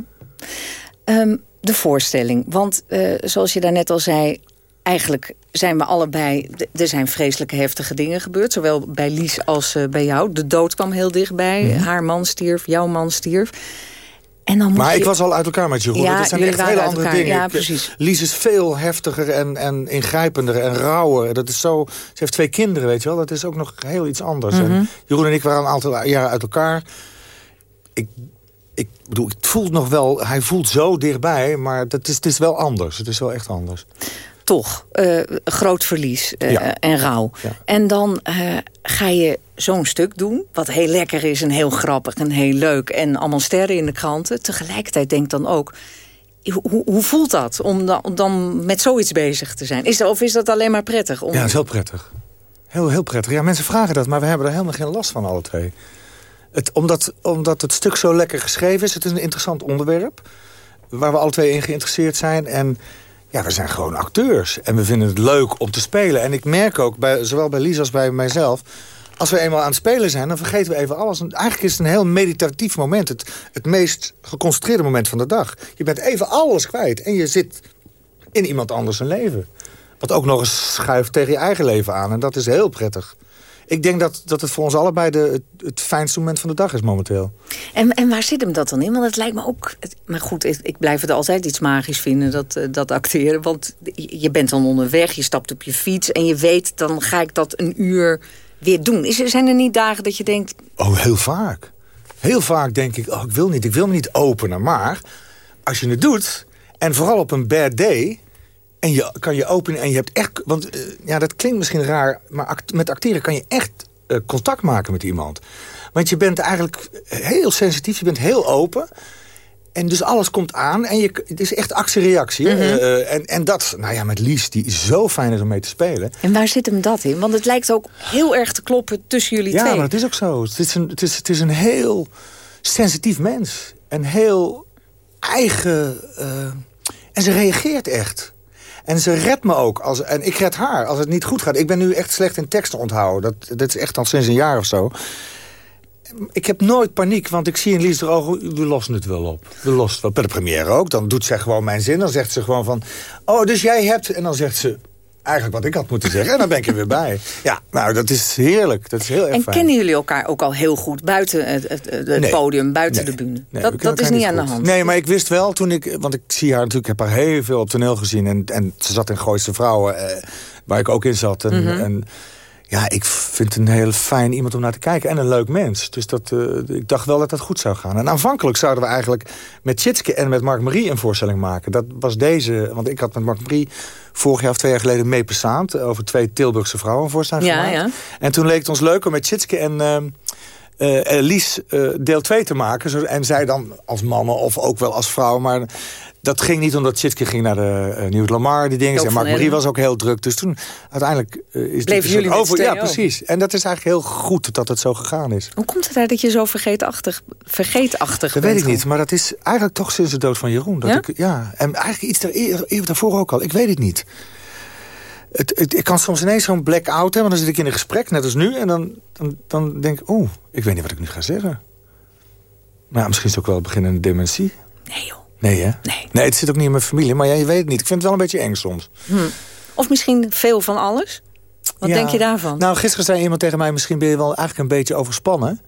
Um, de voorstelling. Want uh, zoals je daarnet al zei... eigenlijk zijn we allebei... Er zijn vreselijke heftige dingen gebeurd. Zowel bij Lies als uh, bij jou. De dood kwam heel dichtbij. -hmm. Haar man stierf, jouw man stierf. En dan maar je... ik was al uit elkaar met Jeroen. Ja, dat zijn echt hele andere dingen. Ja, precies. Lies is veel heftiger en, en ingrijpender en rauwer. Dat is zo, ze heeft twee kinderen, weet je wel. Dat is ook nog heel iets anders. Mm -hmm. en Jeroen en ik waren een aantal jaren uit elkaar. Ik, ik bedoel, het voelt nog wel... Hij voelt zo dichtbij, maar het is, het is wel anders. Het is wel echt anders toch uh, groot verlies uh, ja. en rouw. Ja. En dan uh, ga je zo'n stuk doen, wat heel lekker is en heel grappig en heel leuk... en allemaal sterren in de kranten. Tegelijkertijd denk dan ook... Hoe, hoe voelt dat om dan, om dan, met zoiets bezig te zijn? Is dat, of is dat alleen maar prettig? Om... Ja, dat is heel prettig. Heel, heel prettig. Ja, mensen vragen dat, maar we hebben er helemaal geen last van, alle twee. Het, omdat, omdat het stuk zo lekker geschreven is. Het is een interessant onderwerp. Waar we alle twee in geïnteresseerd zijn. En ja, we zijn gewoon acteurs. En we vinden het leuk om te spelen. En ik merk ook, bij, zowel bij Lies als bij mijzelf... als we eenmaal aan het spelen zijn, dan vergeten we even alles. eigenlijk is het een heel meditatief moment. Het, het meest geconcentreerde moment van de dag. Je bent even alles kwijt. En je zit in iemand anders een leven. Wat ook nog eens schuift tegen je eigen leven aan. En dat is heel prettig ik denk dat, dat het voor ons allebei de, het, het, fijnste moment van de dag is momenteel. En, en waar zit hem dat dan in? Want het lijkt me ook... Maar goed, ik, ik blijf het altijd iets magisch vinden, dat, uh, dat acteren. Want je bent dan onderweg, je stapt op je fiets... en je weet, dan ga ik dat een uur weer doen. Is, zijn er niet dagen dat je denkt... Oh, heel vaak. Heel vaak denk ik, oh, ik wil niet, ik wil me niet openen. Maar als je het doet, en vooral op een bad day... En je kan je openen en je hebt echt... Want uh, ja, dat klinkt misschien raar, maar act met acteren kan je echt uh, contact maken met iemand. Want je bent eigenlijk heel sensitief, je bent heel open. En dus alles komt aan en je, het is echt actie-reactie. Mm -hmm. uh, en, en dat, nou ja, met Lies, die is zo fijn om mee te spelen. En waar zit hem dat in? Want het lijkt ook heel erg te kloppen tussen jullie ja, twee. Ja, maar het is ook zo. Het is, een, het, is, het is een heel sensitief mens. En heel eigen... en ze reageert echt. En ze redt me ook. Als, en ik red haar als het niet goed gaat. Ik ben nu echt slecht in teksten onthouden. Dat, dat is echt al sinds een jaar of zo. Ik heb nooit paniek, want ik zie in Lies ogen... we lossen het wel op. We lossen het wel. Bij de première ook. Dan doet zij gewoon mijn zin. Dan zegt ze gewoon van... oh, dus jij hebt... En dan zegt ze eigenlijk wat ik had moeten zeggen. En dan ben ik er weer bij. Ja, nou, dat is heerlijk. Dat is heel erg en fijn. kennen jullie elkaar ook al heel goed buiten het, het, het nee. podium, buiten nee. de bühne? Nee, dat dat is niet aan de hand. Nee, maar ik wist wel toen ik... Want ik zie haar natuurlijk, ik heb haar heel veel op toneel gezien. En, en ze zat in Gooise Vrouwen, eh, waar ik ook in zat. En, mm -hmm. en ja, ik vind een heel fijn iemand om naar te kijken. En een leuk mens. Dus dat, uh, ik dacht wel dat dat goed zou gaan. En aanvankelijk zouden we eigenlijk met Tjitske en met Mark Marie een voorstelling maken. Dat was deze, want ik had met Mark Marie vorig jaar of twee jaar geleden mee besaamd... over twee Tilburgse vrouwen een voorstelling ja, gemaakt. Ja. En toen leek het ons leuk om met Tjitske en... Uh, uh, Lies uh, deel 2 te maken. En zij dan als mannen of ook wel als vrouw. Maar dat ging niet omdat Chitke ging naar de uh, Nieuw Lamar, die dingen. En Mark Marie was ook heel druk. Dus toen uiteindelijk uh, is Bleven jullie over. Ja, precies. En dat is eigenlijk heel goed dat het zo gegaan is. Hoe komt het daar dat je zo vergeetachtig, vergeetachtig Dat weet ik niet, maar dat is eigenlijk toch sinds de dood van Jeroen. Dat ja? Ik, ja, en eigenlijk iets daar, even daarvoor ook al. Ik weet het niet. Het, het, ik kan soms ineens zo'n blackout hebben. Dan zit ik in een gesprek, net als nu. En dan, dan, dan denk ik, oeh, ik weet niet wat ik nu ga zeggen. Maar ja, misschien is het ook wel beginnende dementie. Nee joh. Nee, hè? Nee. Nee, het zit ook niet in mijn familie, maar ja, je weet het niet. Ik vind het wel een beetje eng soms. Hm. Of misschien veel van alles? Wat ja. denk je daarvan? Nou, gisteren zei iemand tegen mij... misschien ben je wel eigenlijk een beetje overspannen.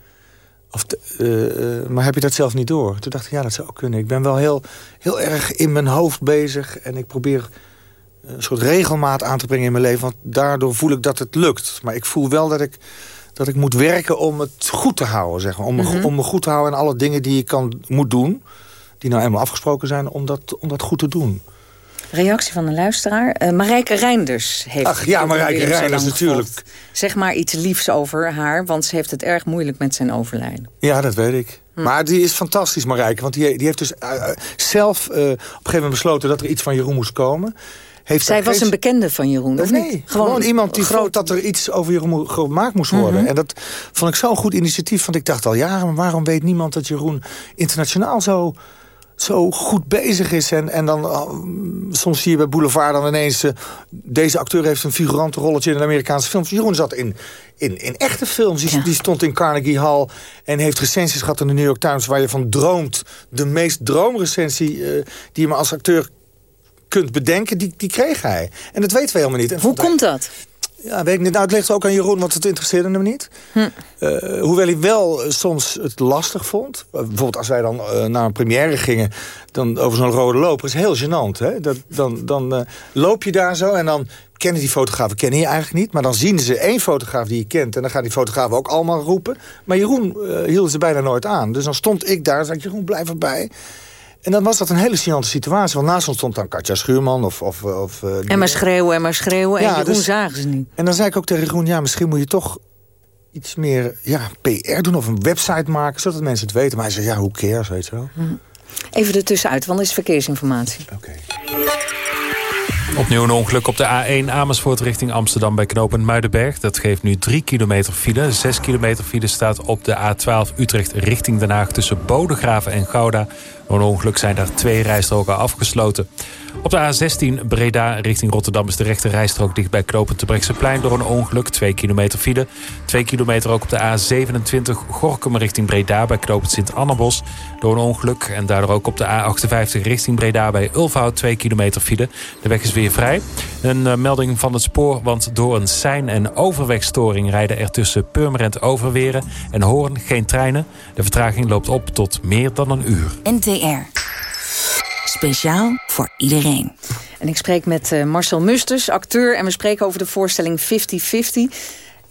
Of uh, uh, maar heb je dat zelf niet door? Toen dacht ik, ja, dat zou ook kunnen. Ik ben wel heel, heel erg in mijn hoofd bezig. En ik probeer een soort regelmaat aan te brengen in mijn leven. Want daardoor voel ik dat het lukt. Maar ik voel wel dat ik, dat ik moet werken om het goed te houden. Zeg maar. om, me, mm -hmm. om me goed te houden en alle dingen die ik kan, moet doen die nou eenmaal afgesproken zijn om dat, om dat goed te doen. Reactie van een luisteraar. Uh, Marijke Reinders heeft... Ach ja, Marijke Reinders natuurlijk. Gevolgd. Zeg maar iets liefs over haar, want ze heeft het erg moeilijk met zijn overlijden. Ja, dat weet ik. Hm. Maar die is fantastisch, Marijke. Want die, die heeft dus uh, zelf uh, op een gegeven moment besloten... dat er iets van Jeroen moest komen. Heeft Zij was geen... een bekende van Jeroen, of nee, niet? Gewoon, gewoon iemand die groot dat er iets over Jeroen gemaakt moest worden. Mm -hmm. En dat vond ik zo'n goed initiatief. Want ik dacht al jaren, maar waarom weet niemand dat Jeroen internationaal zo zo goed bezig is. En, en dan uh, soms zie je bij Boulevard dan ineens... Uh, deze acteur heeft een figurante rolletje in een Amerikaanse film. Jeroen zat in, in, in echte films. Die, ja. die, stond in Carnegie Hall en heeft recensies gehad in de New York Times... waar je van droomt. De meest droomrecensie uh, die je maar als acteur kunt bedenken, die, die kreeg hij. En dat weten we helemaal niet. En Hoe komt dat? Ja, weet ik niet. Nou, het ligt ook aan Jeroen, want het interesseerde hem niet. Hm. Uh, hoewel hij wel soms het lastig vond. Uh, bijvoorbeeld als wij dan uh, naar een première gingen... dan over zo'n rode loper. is heel gênant. Hè? Dat, dan dan loop je daar zo en dan kennen die fotografen kennen je eigenlijk niet. Maar dan zien ze één fotograaf die je kent... en dan gaan die fotografen ook allemaal roepen. Maar Jeroen hield ze bijna nooit aan. Dus dan stond ik daar en zei ik, Jeroen, blijf erbij. En dan was dat een hele gênante situatie. Want naast ons stond dan Katja Schuurman of... of, of uh, en maar schreeuwen en maar schreeuwen. Ja, en Jeroen dus, zagen ze niet. En dan zei ik ook tegen Jeroen... ja, misschien moet je toch iets meer ja, PR doen of een website maken... zodat mensen het weten. Maar hij zei, ja, hoe cares, weet je wel. Hm. Even ertussenuit, want dat is verkeersinformatie. Oké. Okay. Opnieuw een ongeluk op de A1 Amersfoort richting Amsterdam bij knooppunt Muidenberg. Dat geeft nu 3 kilometer file. 6 kilometer file staat op de A12 Utrecht richting Den Haag... tussen Bodegraven en Gouda. Door een ongeluk zijn daar twee rijstroken afgesloten. Op de A16 Breda richting Rotterdam is de rechte rijstrook dicht bij knooppunt Terbrechtseplein door een ongeluk. 2 kilometer file. 2 kilometer ook op de A27 Gorkum richting Breda bij knooppunt Sint-Annabos door een ongeluk. En daardoor ook op de A58 richting Breda bij Ulfhout 2 kilometer file. De weg is weer vrij. Een uh, melding van het spoor, want door een sein- en overwegstoring rijden er tussen Purmerend Overweren en Hoorn geen treinen. De vertraging loopt op tot meer dan een uur. NTR. Speciaal voor iedereen. En ik spreek met uh, Marcel Musters, acteur. En we spreken over de voorstelling 50-50.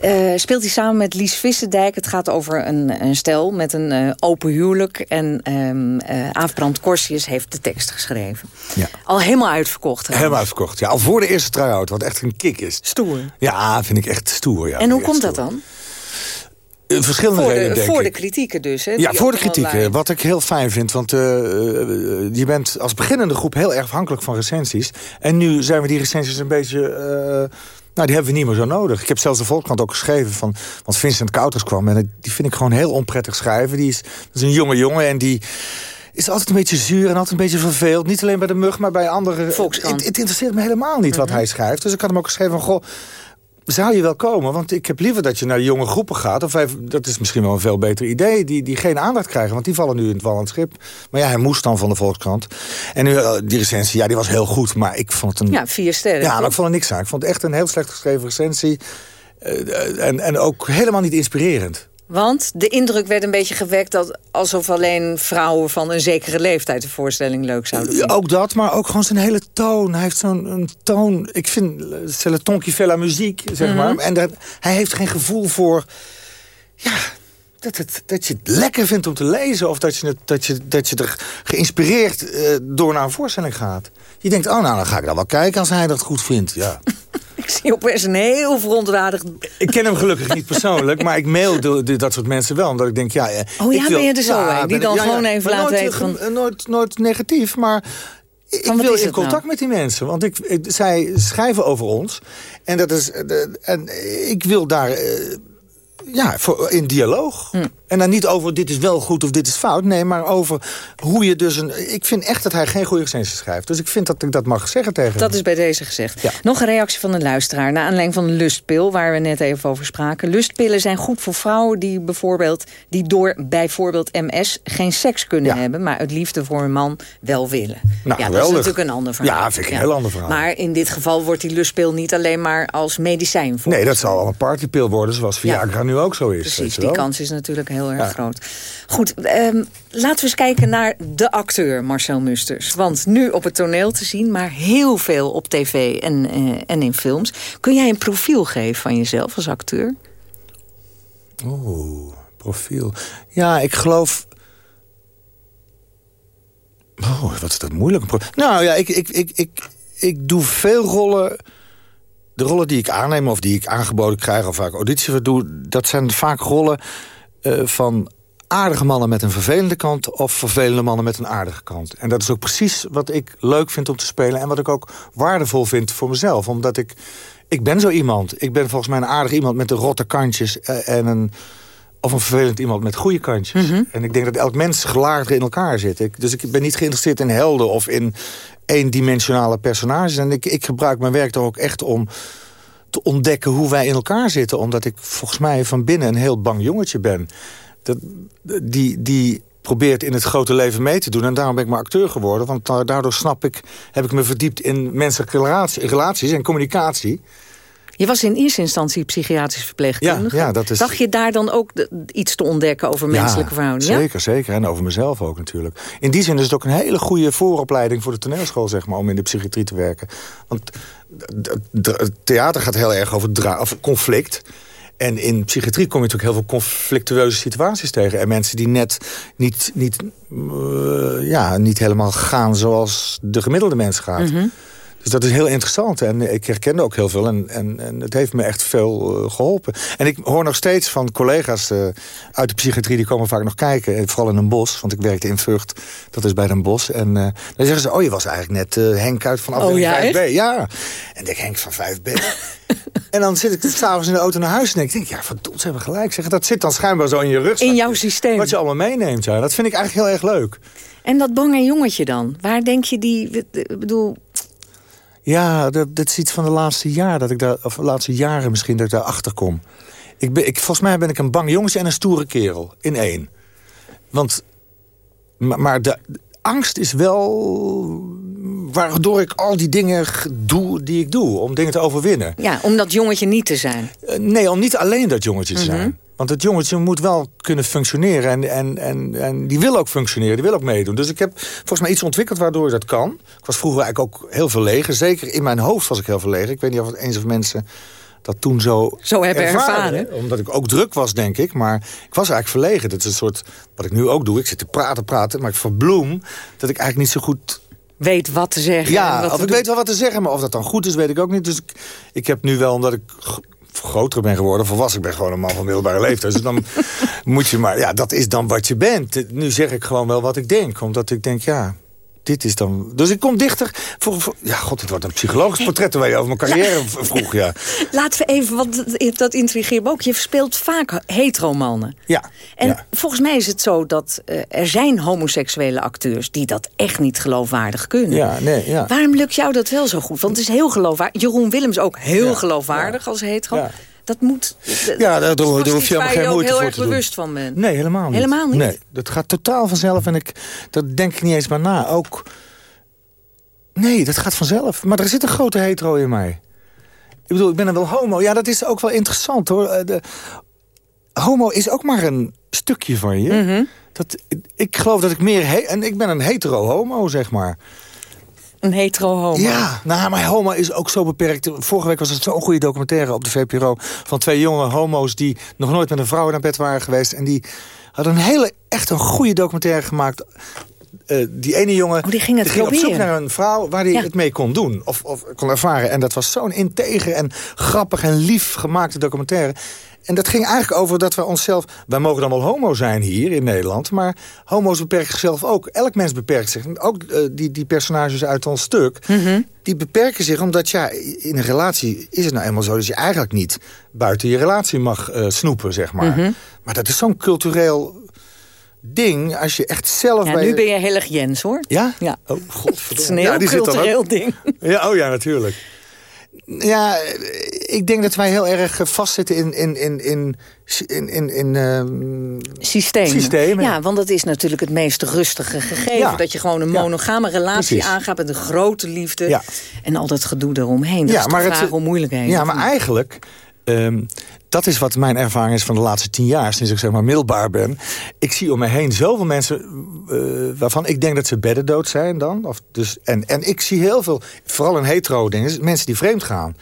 Uh, speelt hij samen met Lies Vissendijk. Het gaat over een, een stel met een uh, open huwelijk. En um, uh, Aafbrand Corsius heeft de tekst geschreven. Ja. Al helemaal uitverkocht. Hè? Helemaal uitverkocht, ja. Al voor de eerste try-out, wat echt een kick is. Stoer. Ja, vind ik echt stoer, ja. En hoe komt dat dan? Verschillende voor de, redenen, denk Voor ik. de kritieken dus, hè? Ja, voor de kritieken. Wat ik heel fijn vind. Want uh, je bent als beginnende groep heel erg afhankelijk van recensies. En nu zijn we die recensies een beetje... Uh, nou, die hebben we niet meer zo nodig. Ik heb zelfs de Volkskrant ook geschreven. Van, want Vincent Kouters kwam. En die vind ik gewoon heel onprettig schrijven. Die is, dat is een jonge jongen en die is altijd een beetje zuur en altijd een beetje verveeld. Niet alleen bij de mug, maar bij andere... Volkskrant. Het, het interesseert me helemaal niet wat mm -hmm. hij schrijft. Dus ik had hem ook geschreven van... Goh, zou je wel komen? Want ik heb liever dat je naar jonge groepen gaat. Of even, dat is misschien wel een veel beter idee. Die, die geen aandacht krijgen, want die vallen nu in het wallend schip. Maar ja, hij moest dan van de Volkskrant. En nu, die recensie, ja, die was heel goed. Maar ik vond het een... Ja, vier sterren. Ja, maar ik vond er niks aan. Ik vond het echt een heel slecht geschreven recensie. Uh, en, en ook helemaal niet inspirerend. Want de indruk werd een beetje gewekt dat alsof alleen vrouwen van een zekere leeftijd de voorstelling leuk zouden vinden. Ook dat, maar ook gewoon zijn hele toon. Hij heeft zo'n toon. Ik vind c'est le ton qui fait la muziek, zeg mm -hmm. maar. En dat, hij heeft geen gevoel voor. Ja, dat, het, dat je het lekker vindt om te lezen. Of dat je, het, dat je, dat je er geïnspireerd uh, door naar een voorstelling gaat. Je denkt, oh nou, dan ga ik dan wel kijken als hij dat goed vindt. Ja. Ik zie opeens een heel verontwaardigd... Ik ken hem gelukkig niet persoonlijk, maar ik mail de, de, dat soort mensen wel. Omdat ik denk, ja... Oh ja, wil, ben je er zo ja? Die dan ja, gewoon even laat weten van... Nooit, nooit negatief, maar... Ik wil in contact nou? met die mensen. Want ik, ik, zij schrijven over ons. En, dat is, en ik wil daar... Ja, voor, in dialoog. Hm. En dan niet over dit is wel goed of dit is fout. Nee, maar over hoe je dus een... Ik vind echt dat hij geen goede recensie schrijft. Dus ik vind dat ik dat mag zeggen tegen Dat hem. is bij deze gezegd. Ja. Nog een reactie van een luisteraar. Naar aanleiding van de lustpil, waar we net even over spraken. Lustpillen zijn goed voor vrouwen die bijvoorbeeld... die door bijvoorbeeld MS geen seks kunnen Ja. hebben... maar uit liefde voor een man wel willen. Nou, ja, dat is natuurlijk een ander verhaal. Ja, vind ik een heel ander verhaal. Maar in dit geval wordt die lustpil niet alleen maar als medicijn voor. Nee, dat zal al een partypil worden zoals Viagra nu ook zo is. Precies, die kans is natuurlijk heel erg Ja. groot. Goed, ehm, laten we eens kijken naar de acteur Marcel Musters. Want nu op het toneel te zien, maar heel veel op tv en, eh, en in films. Kun jij een profiel geven van jezelf als acteur? Oeh, profiel. Ja, ik geloof... Oh, wat is dat moeilijk. Nou ja, ik, ik, ik, ik, ik doe veel rollen... De rollen die ik aanneem of die ik aangeboden krijg... of waar ik auditie voor doe... dat zijn vaak rollen eh, van aardige mannen met een vervelende kant... of vervelende mannen met een aardige kant. En dat is ook precies wat ik leuk vind om te spelen... en wat ik ook waardevol vind voor mezelf. Omdat ik... Ik ben zo iemand. Ik ben volgens mij een aardig iemand met de rotte kantjes... eh, en een, of een vervelend iemand met goede kantjes. En ik denk dat elk mens gelaagd in elkaar zit. Ik, dus ik ben niet geïnteresseerd in helden of in eendimensionale personages. En ik, ik gebruik mijn werk er ook echt om te ontdekken hoe wij in elkaar zitten. Omdat ik volgens mij van binnen een heel bang jongetje ben. Dat, die, die probeert in het grote leven mee te doen. En daarom ben ik maar acteur geworden. Want daardoor snap ik, heb ik me verdiept in menselijke relaties en communicatie. Je was in eerste instantie psychiatrisch verpleegkundige. Ja, ja, dat is... Dacht je daar dan ook iets te ontdekken over menselijke ja, verhoudingen? Zeker, zeker. En over mezelf ook natuurlijk. In die zin is het ook een hele goede vooropleiding voor de toneelschool, zeg maar, om in de psychiatrie te werken. Want het theater gaat heel erg over, over conflict. En in psychiatrie kom je natuurlijk heel veel conflictueuze situaties tegen. En mensen die net niet, niet, uh, ja, niet helemaal gaan zoals de gemiddelde mens gaat. Mm dus dat is heel interessant. En ik herkende ook heel veel. En, en, en het heeft me echt veel uh, geholpen. En ik hoor nog steeds van collega's uh, uit de psychiatrie... die komen vaak nog kijken. Vooral in een bos. Want ik werkte in Vught. Dat is bij een bos. En uh, dan zeggen ze... Oh, je was eigenlijk net Henk uit van afdeling oh, ja, 5B. Ja. En ik Henk van 5B. en dan zit ik s'avonds in de auto naar huis. En ik denk, ja, verdomd, ze hebben gelijk. Zeg, dat zit dan schijnbaar zo in je rug. In jouw systeem. Wat je allemaal meeneemt. Ja. Dat vind ik eigenlijk heel erg leuk. En dat bange jongetje dan? Waar denk je die... Ik bedoel, ja, dat, dat is iets van de laatste jaar dat ik daar, of de laatste jaren misschien dat ik daar achter kom. Ik ben, ik, volgens mij ben ik een bang jongetje en een stoere kerel in één. Want, maar, maar de, angst is wel waardoor ik al die dingen doe die ik doe. Om dingen te overwinnen. Ja, om dat jongetje niet te zijn. Uh, nee, om niet alleen dat jongetje te mhm. zijn. Want het jongetje moet wel kunnen functioneren. En, en, en, en die wil ook functioneren, die wil ook meedoen. Dus ik heb volgens mij iets ontwikkeld waardoor dat kan. Ik was vroeger eigenlijk ook heel verlegen. Zeker in mijn hoofd was ik heel verlegen. Ik weet niet of het eens of mensen dat toen zo, zo hebben ervaren. Omdat ik ook druk was, denk ik. Maar ik was eigenlijk verlegen. Dat is een soort, wat ik nu ook doe. Ik zit te praten, praten. Maar ik verbloem dat ik eigenlijk niet zo goed weet wat te zeggen. Ja, of ik weet wel wat te zeggen, maar of dat dan goed is, weet ik ook niet. Dus ik, ik heb nu wel, omdat ik groter ben geworden, volwassen. Ik ben gewoon een man van middelbare leeftijd. Dus dan moet je maar... Ja, dat is dan wat je bent. Nu zeg ik gewoon wel wat ik denk. Omdat ik denk, ja, dit is dan... Dus ik kom dichter... Voor, ja, god, het wordt een psychologisch portret... waar je over mijn carrière vroeg, ja. Laten we even, want dat intrigeert me ook. Je speelt vaak heteromannen. Ja. En volgens mij is het zo dat uh, er zijn homoseksuele acteurs... die dat echt niet geloofwaardig kunnen. Ja, nee, ja. Waarom lukt jou dat wel zo goed? Want het is heel geloofwaardig. Jeroen Willems ook heel geloofwaardig als hetero. Dat moet... Ja, daar, hoef je helemaal geen moeite voor te doen. heel erg bewust van bent. Nee, helemaal niet. Helemaal niet? Nee, dat gaat totaal vanzelf en ik, dat denk ik niet eens maar na. Ook... Nee, dat gaat vanzelf. Maar er zit een grote hetero in mij. Ik bedoel, ik ben er wel homo. Ja, dat is ook wel interessant, hoor. Eh, de, homo is ook maar een stukje van je. Mhm. dat, ik geloof dat ik meer... en ik ben een hetero-homo, zeg maar. Een hetero-homo. Ja, nou, maar homo is ook zo beperkt. Vorige week was het zo'n goede documentaire op de VPRO... van twee jonge homo's die nog nooit met een vrouw naar bed waren geweest. En die hadden een hele, echt een goede documentaire gemaakt... Uh, die ene jongen oh, die ging, het die ging op zoek naar een vrouw waar hij het mee kon doen. Of, of kon ervaren. En dat was zo'n integer en grappig en lief gemaakte documentaire. En dat ging eigenlijk over dat we onszelf... Wij mogen dan wel homo zijn hier in Nederland... maar homo's beperken zichzelf ook. Elk mens beperkt zich. Ook uh, die, die personages uit ons stuk... Mhm. die beperken zich omdat ja, in een relatie is het nou eenmaal zo... dat je eigenlijk niet buiten je relatie mag uh, snoepen, zeg maar. Mhm. Maar dat is zo'n cultureel ding als je echt zelf... Ja, bij... nu ben je heel erg Jens, hoor. Ja? Ja. Oh, godverdomme. Het is een heel ja, cultureel ding. Ja, oh ja, natuurlijk. Ja, ik denk dat wij heel erg vastzitten in, in, in, in, in, in, in systemen. systemen. Ja, want dat is natuurlijk het meest rustige gegeven. Ja. Dat je gewoon een monogame relatie Precies. aangaat met een grote liefde. Ja. En al dat gedoe eromheen. Dat Ja, is maar het- vraag hoe moeilijk heen. Ja, maar eigenlijk... ehm, dat is wat mijn ervaring is van de laatste tien jaar... sinds ik zeg maar middelbaar ben. Ik zie om me heen zoveel mensen... eh, waarvan ik denk dat ze beddendood zijn dan. Of dus, en, en ik zie heel veel, vooral in hetero dingen... mensen die vreemd gaan.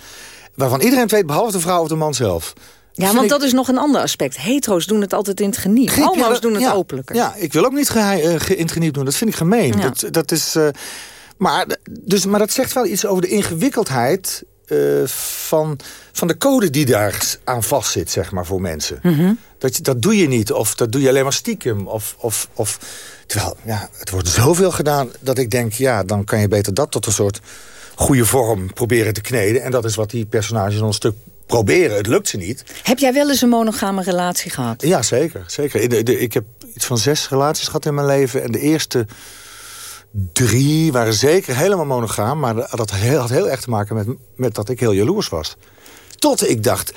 Waarvan iedereen weet, behalve de vrouw of de man zelf. Ja, want ik- dat is nog een ander aspect. Hetero's doen het altijd in het geniep. Ja, Homo's doen het ja, openlijker. Ja, ik wil ook niet eh, ge- in het geniep doen. Dat vind ik gemeen. Ja. Dat, dat is, eh, maar, dus, maar dat zegt wel iets over de ingewikkeldheid... eh, van, van de code die daar aan vastzit, zeg maar, voor mensen. Mhm. Dat, dat doe je niet, of dat doe je alleen maar stiekem. Of, of, of, terwijl, ja, het wordt zoveel gedaan dat ik denk... ja, dan kan je beter dat tot een soort goede vorm proberen te kneden. En dat is wat die personages in ons stuk proberen. Het lukt ze niet. Heb jij wel eens een monogame relatie gehad? Ja, zeker. zeker. De- ik heb iets van zes relaties gehad in mijn leven. En de eerste drie waren zeker helemaal monogaam. Maar dat had heel erg te maken met, met dat ik heel jaloers was. Tot ik dacht,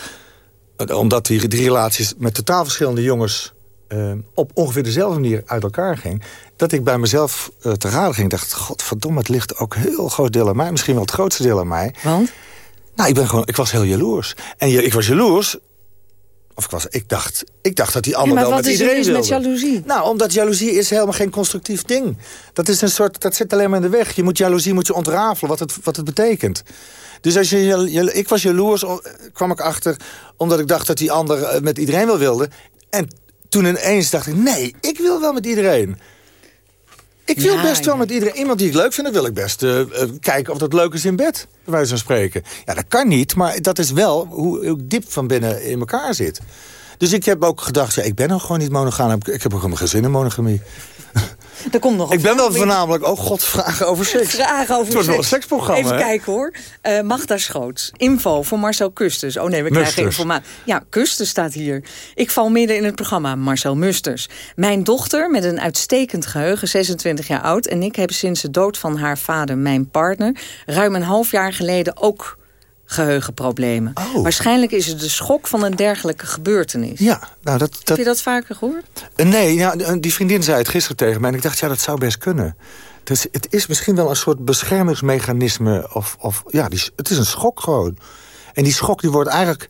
eh, omdat die drie relaties met totaal verschillende jongens eh, op ongeveer dezelfde manier uit elkaar ging... dat ik bij mezelf uh, te raden ging. dacht, godverdomme, het ligt ook heel groot deel aan mij. Misschien wel het grootste deel aan mij. Want? Nou, ik, ben gewoon, ik was heel jaloers. En je, ik was jaloers... Of ik, was, ik, dacht, ik dacht dat die allemaal ja, wel met iedereen wilde. wat is met jaloezie? Nou, omdat jaloezie is helemaal geen constructief ding. Dat is een soort, dat zit alleen maar in de weg. Je moet jaloezie moet je ontrafelen, wat het, wat het betekent. Dus als je, ik was jaloers, kwam ik achter... omdat ik dacht dat die ander eh, met iedereen wel wilde. En toen ineens dacht ik, nee, ik wil wel met iedereen. Ik wil best wel met iedereen. Iemand die ik leuk vind, dan wil ik best uh, kijken of dat leuk is in bed. Bij wijze van spreken. Ja, dat kan niet, maar dat is wel hoe ik diep van binnen in elkaar zit. Dus ik heb ook gedacht, ja, ik ben nog gewoon niet monogaam. Ik heb ook helemaal geen zin in monogamie. Er komt nog ik ben wel voornamelijk, oh god, vragen over seks. Vragen over het wordt wel een seksprogramma. Even kijken hoor. Uh, Magda Schoots. Info voor Marcel Kustus. Oh nee, we krijgen informatie. Ja, Kustus staat hier. Ik val midden in het programma Marcel Musters. Mijn dochter, met een uitstekend geheugen, 26 jaar oud... en ik heb sinds de dood van haar vader, mijn partner... ruim een half jaar geleden ook geheugenproblemen. Oh. Waarschijnlijk is het de schok van een dergelijke gebeurtenis. Ja, nou dat, dat... Heb je dat vaker gehoord? Uh, nee, ja, die vriendin zei het gisteren tegen mij... en ik dacht, ja, dat zou best kunnen. Dus het is misschien wel een soort beschermingsmechanisme. Of, of, ja, die, het is een schok gewoon. En die schok die wordt eigenlijk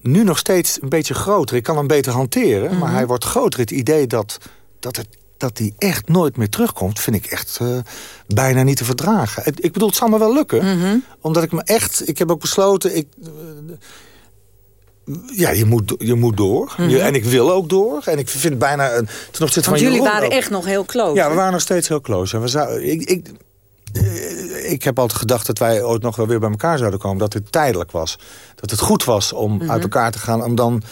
nu nog steeds een beetje groter. Ik kan hem beter hanteren, maar mhm. hij wordt groter. Het idee dat, dat het dat die echt nooit meer terugkomt... vind ik echt uh, bijna niet te verdragen. Ik bedoel, het zal me wel lukken. Mhm. Omdat ik me echt... Ik heb ook besloten... Ik, uh, ja, je moet, je moet door. Mhm. je, en ik wil ook door. En ik vind bijna... Een, ten opzichte van jullie waren echt nog heel close. Ja, we waren nog steeds heel close. En we zou, ik, ik, eh, ik heb altijd gedacht dat wij ooit nog wel weer bij elkaar zouden komen. Dat het tijdelijk was. Dat het goed was om Mhm. uit elkaar te gaan. Om dan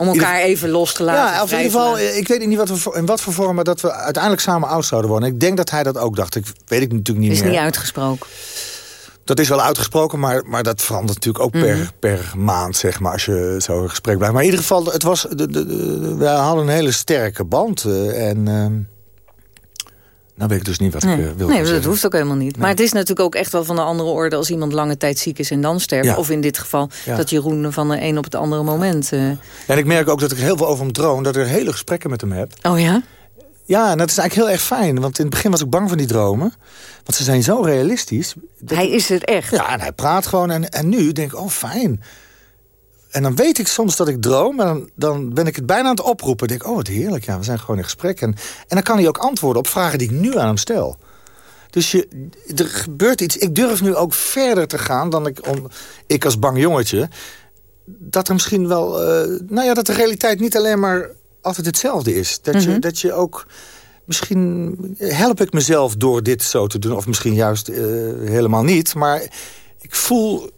om elkaar even los te laten. Ja, of in ieder geval, ik weet niet wat we, in wat voor vorm... maar dat we uiteindelijk samen oud zouden worden. Ik denk dat hij dat ook dacht. Ik weet ik natuurlijk niet is meer. Is niet uitgesproken. Dat is wel uitgesproken, maar, maar dat verandert natuurlijk ook per, Mhm. per maand, zeg maar, als je zo in gesprek blijft. Maar in ieder geval, het was, de, de, de- we hadden een hele sterke band. eh, en ehm, nou weet ik dus niet wat ik eh, wil nee zeggen. dat hoeft ook helemaal niet. Maar het is natuurlijk ook echt wel van een andere orde... als iemand lange tijd ziek is en dan sterft. Ja. Of in dit geval Ja. dat Jeroen van de een op het andere moment... eh, En ik merk ook dat ik heel veel over hem droom, dat ik hele gesprekken met hem heb. Oh ja? Ja, en dat is eigenlijk heel erg fijn. Want in het begin was ik bang van die dromen. Want ze zijn zo realistisch. Hij is het echt. Ja, en hij praat gewoon. En, en nu denk ik, oh fijn. En dan weet ik soms dat ik droom. En dan, dan ben ik het bijna aan het oproepen. Ik denk, oh wat heerlijk. Ja, we zijn gewoon in gesprek. En, en dan kan hij ook antwoorden op vragen die ik nu aan hem stel. Dus je, er gebeurt iets. Ik durf nu ook verder te gaan dan ik, om, ik als bang jongetje. Dat er misschien wel... eh, nou ja, dat de realiteit niet alleen maar altijd hetzelfde is. Dat, je, Mhm. dat je ook... Misschien help ik mezelf door dit zo te doen. Of misschien juist eh, helemaal niet. Maar ik voel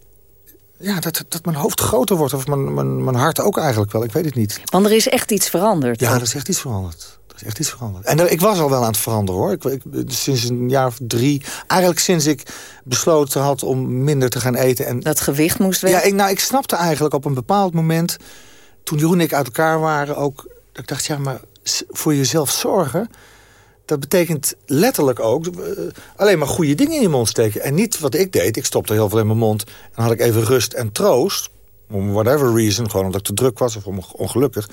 ja, dat, dat mijn hoofd groter wordt. Of mijn, mijn, mijn hart ook eigenlijk wel. Ik weet het niet. Want er is echt iets veranderd. Ja, er is echt iets veranderd. Er is echt iets veranderd. En er- ik was al wel aan het veranderen hoor. Ik, ik, sinds een jaar of drie. Eigenlijk sinds ik besloten had om minder te gaan eten. En, Dat gewicht moest weg. ja, ik, nou, ik snapte eigenlijk op een bepaald moment... toen Jeroen en ik uit elkaar waren ook... dat ik dacht, ja, maar voor jezelf zorgen... dat betekent letterlijk ook eh, alleen maar goede dingen in je mond steken. En niet wat ik deed. Ik stopte heel veel in mijn mond. En dan had ik even rust en troost. Om whatever reason. Gewoon omdat ik te druk was of om- ongelukkig.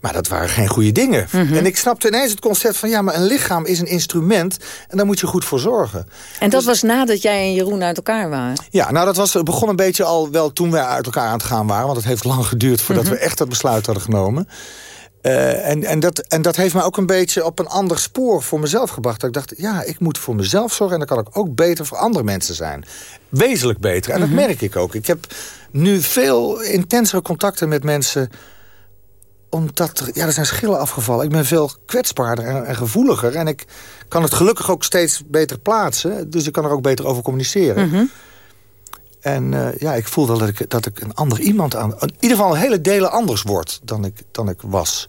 Maar dat waren geen goede dingen. Mhm. En ik snapte ineens het concept van... ja, maar een lichaam is een instrument... en daar moet je goed voor zorgen. En dat was nadat jij en Jeroen uit elkaar waren. Ja, nou dat was, begon een beetje al wel toen wij uit elkaar aan het gaan waren. Want het heeft lang geduurd voordat Mhm. we echt dat besluit hadden genomen. Eh, en, en, dat, en dat heeft mij ook een beetje op een ander spoor voor mezelf gebracht. Dat ik dacht, ja, ik moet voor mezelf zorgen... en dan kan ik ook beter voor andere mensen zijn. Wezenlijk beter. En Mhm. dat merk ik ook. Ik heb nu veel intensere contacten met mensen omdat er, ja, er zijn schillen afgevallen. Ik ben veel kwetsbaarder en, en gevoeliger. En ik kan het gelukkig ook steeds beter plaatsen. Dus ik kan er ook beter over communiceren. Mhm. En eh, ja, ik voel wel dat ik, dat ik een ander iemand aan... In ieder geval een hele delen anders word dan ik, dan ik was.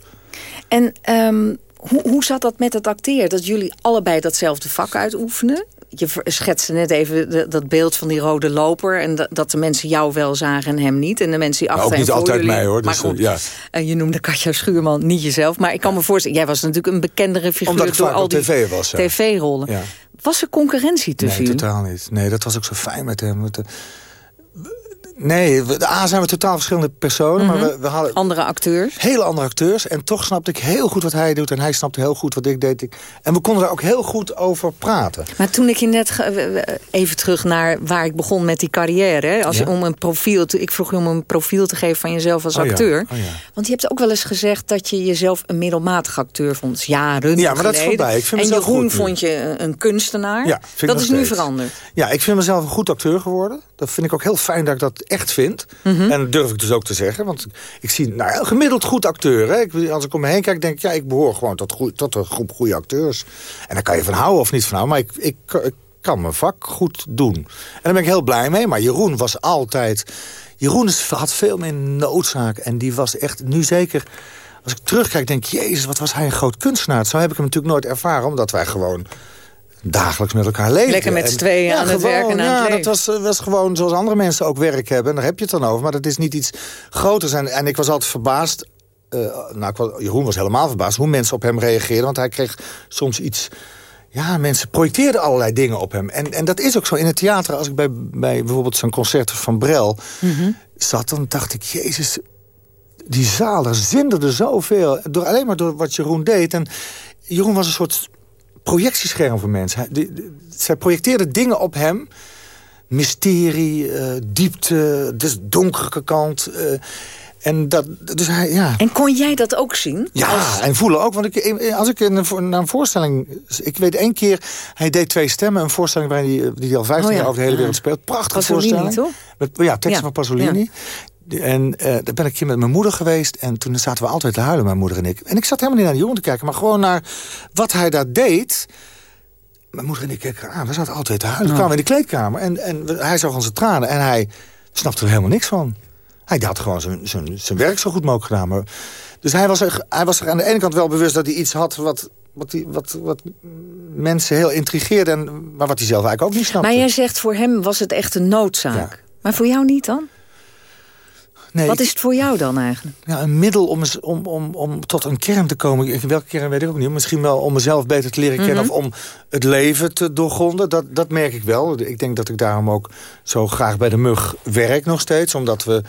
En ehm, hoe, hoe zat dat met het acteren? Dat jullie allebei datzelfde vak uitoefenen? Je schetste net even de- dat beeld van die rode loper... en dat, dat de mensen jou wel zagen en hem niet. En de mensen die Maar achter ook niet altijd jullie- mij, hoor. Maar Dus, goed, eh, ja. eh, je noemde Katja Schuurman, niet jezelf. Maar ik kan me voorstellen, jij was natuurlijk een bekendere figuur... Omdat ik door al die tv ja. tv-rollen. Ja. Was er concurrentie tussen Nee, totaal niet. Nee, dat was ook zo fijn met hem. Nee, we, de A zijn we totaal verschillende personen. maar Mhm. we, we hadden Andere acteurs. hele andere acteurs. En toch snapte ik heel goed wat hij doet. En hij snapte heel goed wat ik deed. En we konden daar ook heel goed over praten. Maar toen ik je net... Even terug naar waar ik begon met die carrière. Hè? Als, Ja. om een profiel ik vroeg je om een profiel te geven van jezelf als Oh ja, acteur. oh ja. Want je hebt ook wel eens gezegd dat je jezelf een middelmatig acteur vond. Is Jaren Ja, maar dat is geleden. voorbij. Ik vind en Jeroen vond je een- kunstenaar. Ja, vind ik dat is nu veranderd. Ja, ik vind mezelf een goed acteur geworden. Dat vind ik ook heel fijn dat ik dat echt vind. Mhm. En dat durf ik dus ook te zeggen. Want ik zie nou, gemiddeld goed acteur. Hè. Ik, als ik om me heen kijk, denk ik... ja, ik behoor gewoon tot, goeie- tot een groep goede acteurs. En daar kan je van houden of niet van houden. Maar ik, ik, ik kan mijn vak goed doen. En daar ben ik heel blij mee. Maar Jeroen was altijd... Jeroen had veel meer noodzaak. En die was echt nu zeker... Als ik terugkijk, denk ik... Jezus, wat was hij een groot kunstenaar. Zo heb ik hem natuurlijk nooit ervaren. Omdat wij gewoon dagelijks met elkaar leven. Lekker met z'n tweeën aan het werken en aan ja, het dat was, eh, was gewoon zoals andere mensen ook werk hebben. En daar heb je het dan over. Maar dat is niet iets groters. En, en ik was altijd verbaasd. eh, nou, was- Jeroen was helemaal verbaasd hoe mensen op hem reageerden. Want hij kreeg soms iets... Ja, mensen projecteerden allerlei dingen op hem. En, en dat is ook zo in het theater. Als ik bij, bij bijvoorbeeld zo'n concert van Brel zat... dan dacht ik, jezus, die zaal, daar zinderde zoveel. Door, alleen maar door wat Jeroen deed. En Jeroen was een soort projectiescherm voor mensen. Hij, die, die- zij projecteerden dingen op hem. Mysterie, eh, diepte, dus donkere kant. eh, en dat, dus hij, ja... En kon jij dat ook zien? Ja, en voelen ook. Want ik, als ik een, naar een voorstelling... Ik weet één keer, hij deed twee stemmen. Een voorstelling waarin die hij al 15 Oh ja, jaar over de hele wereld speelt. Prachtige Pasolini, voorstelling. toch? Met, ja, teksten Ja, van Pasolini. En eh daar ben ik hier met mijn moeder geweest. En toen zaten we altijd te huilen, mijn moeder en ik. En ik zat helemaal niet naar die jongen te kijken. Maar gewoon naar wat hij daar deed. Mijn moeder en ik keken aan. We zaten altijd te huilen. We kwamen in de kleedkamer. En, en hij zag onze tranen. En hij snapte er helemaal niks van. Hij had gewoon zijn, zijn, zijn werk zo goed mogelijk gedaan. Maar, dus hij was, er, hij was er aan de ene kant wel bewust dat hij iets had... wat, wat, die, wat, wat mensen heel intrigeerde. En, maar wat hij zelf eigenlijk ook niet snapte. Maar jij zegt voor hem was het echt een noodzaak. Maar voor jou niet dan? Nee, Wat is het voor jou dan eigenlijk? Ja, een middel om, om, om, om tot een kern te komen. Welke kern weet ik ook niet. Misschien wel om mezelf beter te leren kennen... Mhm. of om het leven te doorgronden. Dat, dat merk ik wel. Ik denk dat ik daarom ook zo graag bij de mug werk nog steeds. Omdat we...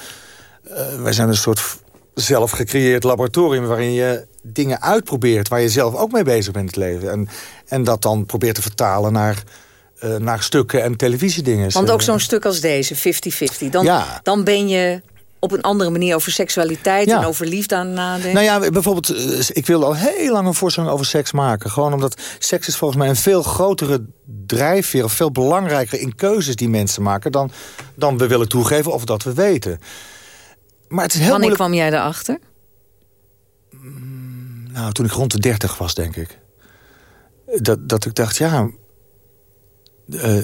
eh, wij zijn een soort zelf gecreëerd laboratorium... waarin je dingen uitprobeert waar je zelf ook mee bezig bent in het leven. En, en dat dan probeert te vertalen naar, eh, naar stukken en televisiedingen. Want ook Eh, zo'n stuk als deze, 50-50. Dan, Ja. dan ben je op een andere manier over seksualiteit Ja. en over liefde aan nadenken. Nou ja, bijvoorbeeld, eh, ik wilde al heel lang een voorstelling over seks maken. Gewoon omdat seks is volgens mij een veel grotere drijfveer... of veel belangrijker in keuzes die mensen maken... dan, dan we willen toegeven of dat we weten. Maar het is heel Wanneer moeilijk... kwam jij erachter? Nou, toen ik rond de dertig was, denk ik. Dat, dat ik dacht, ja... eh,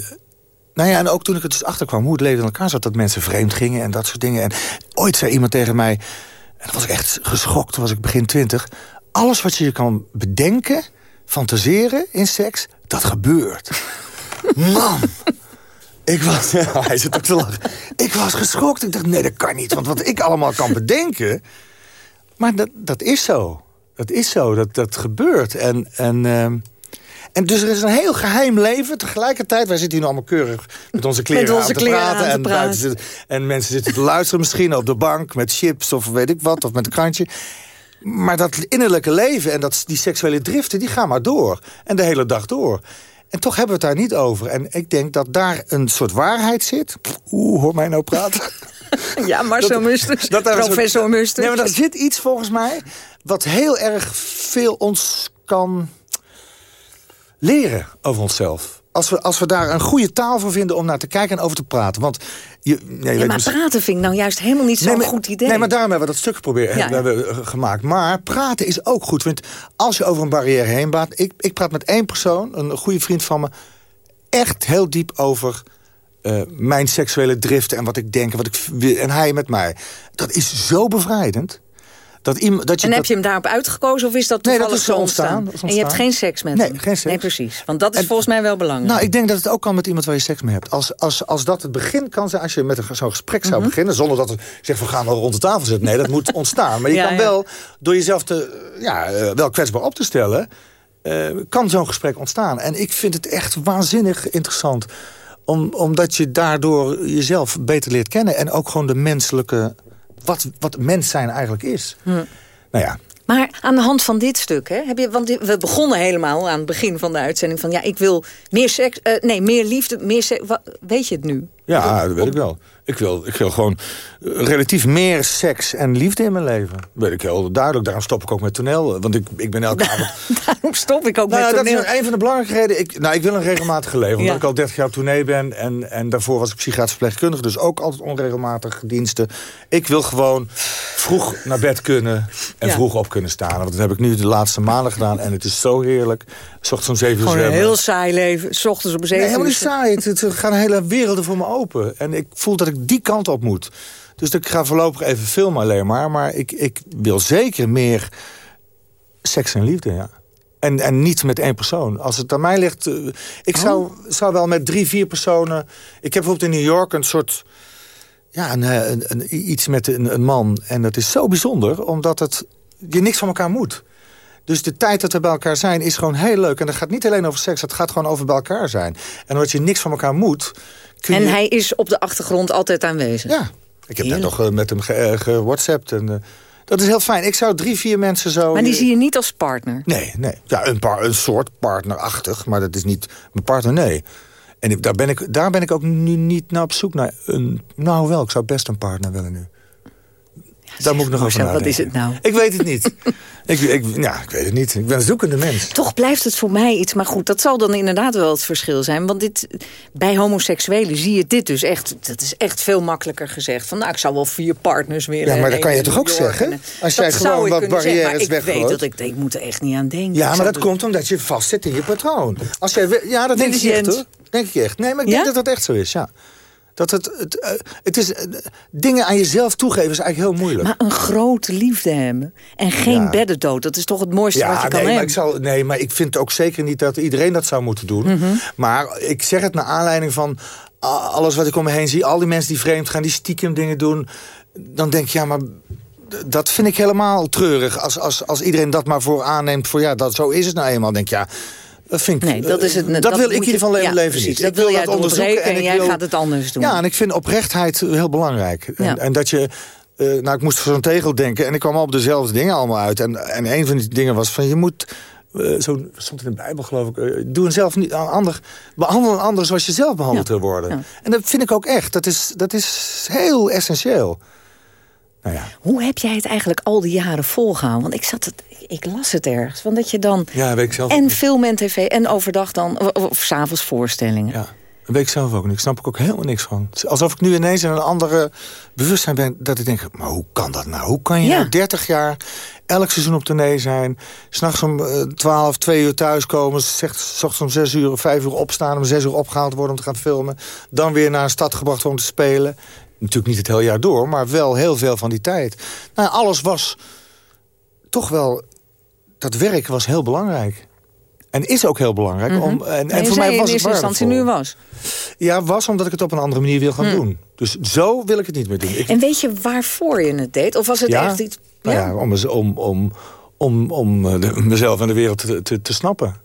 nou ja, en ook toen ik er dus achterkwam hoe het leven in elkaar zat... dat mensen vreemd gingen en dat soort dingen. En ooit zei iemand tegen mij... en dan was ik echt geschokt, toen was ik begin twintig... alles wat je je kan bedenken, fantaseren in seks, dat gebeurt. Man! Ik was, ja, hij zit ook te lachen. Ik was geschokt. Ik dacht, nee, dat kan niet. Want wat ik allemaal kan bedenken... Maar dat, dat is zo. Dat is zo. Dat, dat gebeurt. En, en, ehm, en dus er is een heel geheim leven. Tegelijkertijd, wij zitten hier nu allemaal keurig met onze kleren, Met onze aan, te kleren praten, aan te en, praten. buiten en mensen zitten te luisteren misschien op de bank... met chips of weet ik wat, of met een krantje. Maar dat innerlijke leven en dat, die seksuele driften, die gaan maar door. En de hele dag door. En toch hebben we het daar niet over. En ik denk dat daar een soort waarheid zit. Oeh, hoor mij nou praten. Ja, Marcel Musters, een professor soort- Musters. Nee, maar daar zit iets volgens mij... wat heel erg veel ons kan leren over onszelf. Als we, als we daar een goede taal voor vinden om naar te kijken en over te praten. Want je, ja, je Ja, maar misschien- praten vind ik nou juist helemaal niet zo'n Nee, maar- goed idee. Nee, maar daarom hebben we dat stuk geprobeerd, Ja, hebben we, eh, gemaakt. Maar praten is ook goed. Want als je over een barrière heen baat... Ik, ik praat met één persoon, een goede vriend van me... echt heel diep over eh, mijn seksuele driften en wat ik denk. En, wat ik, wil- en hij met mij. Dat is zo bevrijdend. Dat iemand, dat je en heb dat- je hem daarop uitgekozen of is dat Nee, toevallig dat is zo ontstaan? ontstaan, dat is En je hebt geen seks met Nee, hem? geen seks. Nee, precies. Want dat is volgens mij wel belangrijk. Nou, ik denk dat het ook kan met iemand waar je seks mee hebt. Als, als, als dat het begin kan zijn, als je met zo'n gesprek zou Mhm. beginnen... zonder dat we zeggen, we gaan al rond de tafel zitten. Nee, dat moet ontstaan. Maar je Ja, kan wel, door jezelf te, ja, eh, wel kwetsbaar op te stellen... eh, kan zo'n gesprek ontstaan. En ik vind het echt waanzinnig interessant Om, omdat je daardoor jezelf beter leert kennen. En ook gewoon de menselijke... Wat, wat mens zijn eigenlijk is. Hm. Nou ja, Maar aan de hand van dit stuk, hè, heb je, want we begonnen helemaal aan het begin van de uitzending van ja, ik wil meer seks, eh, nee, meer liefde, meer seks. Weet je het nu? Ja, dat weet ik wel. Ik wil, ik wil gewoon eh, relatief meer seks en liefde in mijn leven. Dat weet ik heel duidelijk. Daarom stop ik ook met toneel. Want ik, ik ben elke avond... Daarom stop ik ook Nou, ja, met dat toneel. is een van de belangrijke redenen. Ik, nou, ik wil een regelmatige leven. Omdat Ja. ik al 30 jaar op tournee ben. En, en daarvoor was ik psychiatrisch verpleegkundige. Dus ook altijd onregelmatig diensten. Ik wil gewoon vroeg naar bed kunnen. En Ja. vroeg op kunnen staan. Want dat heb ik nu de laatste maanden gedaan. En het is zo heerlijk. Ochtends om 7 uur Gewoon een heel saai leven, ochtends om zeven Nee, helemaal uur. niet saai. Het, het gaan hele werelden voor me open. En ik voel dat ik die kant op moet. Dus ik ga voorlopig even filmen alleen maar. Maar ik, ik wil zeker meer seks en liefde, ja. En, en niet met één persoon. Als het aan mij ligt... eh, ik zou, zou wel met drie, vier personen... Ik heb bijvoorbeeld in New York een soort... Ja, een, eh, een, een- iets met een, een man. En dat is zo bijzonder, omdat het, je niks van elkaar moet. Dus de tijd dat we bij elkaar zijn is gewoon heel leuk. En dat gaat niet alleen over seks, het gaat gewoon over bij elkaar zijn. En omdat je niks van elkaar moet... Kun En je... hij is op de achtergrond altijd aanwezig. Ja, ik heb net nog eh, met hem ge- eh, gewhatsappt. En, eh, dat is heel fijn. Ik zou drie, vier mensen zo... Maar die zie je niet als partner. Nee, nee. Ja, een, paar, een soort partnerachtig, maar dat is niet mijn partner, nee. En ik- daar ben ik, daar ben ik ook nu niet naar op zoek naar. Een, nou wel, ik zou best een partner willen nu. Daar moet ik nog over nadenken. wat is het nou? Ik weet het niet. ik, ik, ja, ik weet het niet. Ik ben een zoekende mens. Toch blijft het voor mij iets. Maar goed, dat zal dan inderdaad wel het verschil zijn. Want dit, bij homoseksuelen zie je dit dus echt... Dat is echt veel makkelijker gezegd. Van, nou, ik zou wel vier partners willen. Ja, maar dat kan je toch ook zeggen? En, Als dat jij gewoon wat barrières Maar ik weet weggooit. dat ik, ik moet er echt niet aan denken. Ja, maar dat dus- komt omdat je vastzit in je patroon. Als jij, ja, dat denk ik echt hoor. Denk ik echt. Nee, maar ik Ja? denk dat dat echt zo is, ja. Dat het, het, eh, het is, eh, dingen aan jezelf toegeven is eigenlijk heel moeilijk. Maar een grote liefde hebben. En geen Ja. beddendood. Dat is toch het mooiste wat je kan maar hebben. ik zal, nee, maar ik vind ook zeker niet dat iedereen dat zou moeten doen. Mhm. Maar ik zeg het naar aanleiding van alles wat ik om me heen zie. Al die mensen die vreemd gaan, die stiekem dingen doen. Dan denk ik, ja, maar dat vind ik helemaal treurig. Als, als, als iedereen dat maar voor aanneemt. Voor ja, dat, zo is het nou eenmaal. Denk ik, ja, dat vind ik... Nee, dat is het- dat, dat wil ik je- leven, ja, leven niet. Dat wil jij onderzoeken doorbreken en ik jij wil- gaat het anders doen. Ja, en ik vind oprechtheid heel belangrijk. En, Ja. en dat je... eh, nou, ik moest voor zo'n tegel denken en ik kwam al op dezelfde dingen allemaal uit. En, en een van die dingen was van je moet... eh, zo stond in de Bijbel, geloof ik. eh, doe een zelf niet aan ander. Behandel een ander zoals je zelf behandeld wil worden. En dat vind ik ook echt. Dat is, dat is heel essentieel. Nou ja, Hoe heb jij het eigenlijk al die jaren volgehouden? Want ik, zat het, ik las het ergens. Want dat je dan ja weet ik zelf en film en tv en overdag dan... of, of, s s'avonds voorstellingen. Ja, dat weet ik zelf ook niet. Ik snap ik ook helemaal niks van. Alsof ik nu ineens in een andere bewustzijn ben. Dat ik denk, maar hoe kan dat nou? Hoe kan je Ja. nou 30 jaar elk seizoen op tournee zijn... s'nachts om eh, 12, 2 uur thuiskomen... s ochtends om 6 uur of 5 uur opstaan... om 6 uur opgehaald worden om te gaan filmen... dan weer naar een stad gebracht worden om te spelen... Natuurlijk niet het hele jaar door, maar wel heel veel van die tijd. Nou, alles was toch wel... Dat werk was heel belangrijk. En is ook heel belangrijk. Mhm. om, en, en voor mij was in het eerste instantie nu was. Ja, was omdat ik het op een andere manier wil gaan Hm. doen. Dus zo wil ik het niet meer doen. Ik, En weet je waarvoor je het deed? Of was het Ja. echt iets... nou ja, om, om, om, om, om eh, de- mezelf en de wereld te, te, te snappen.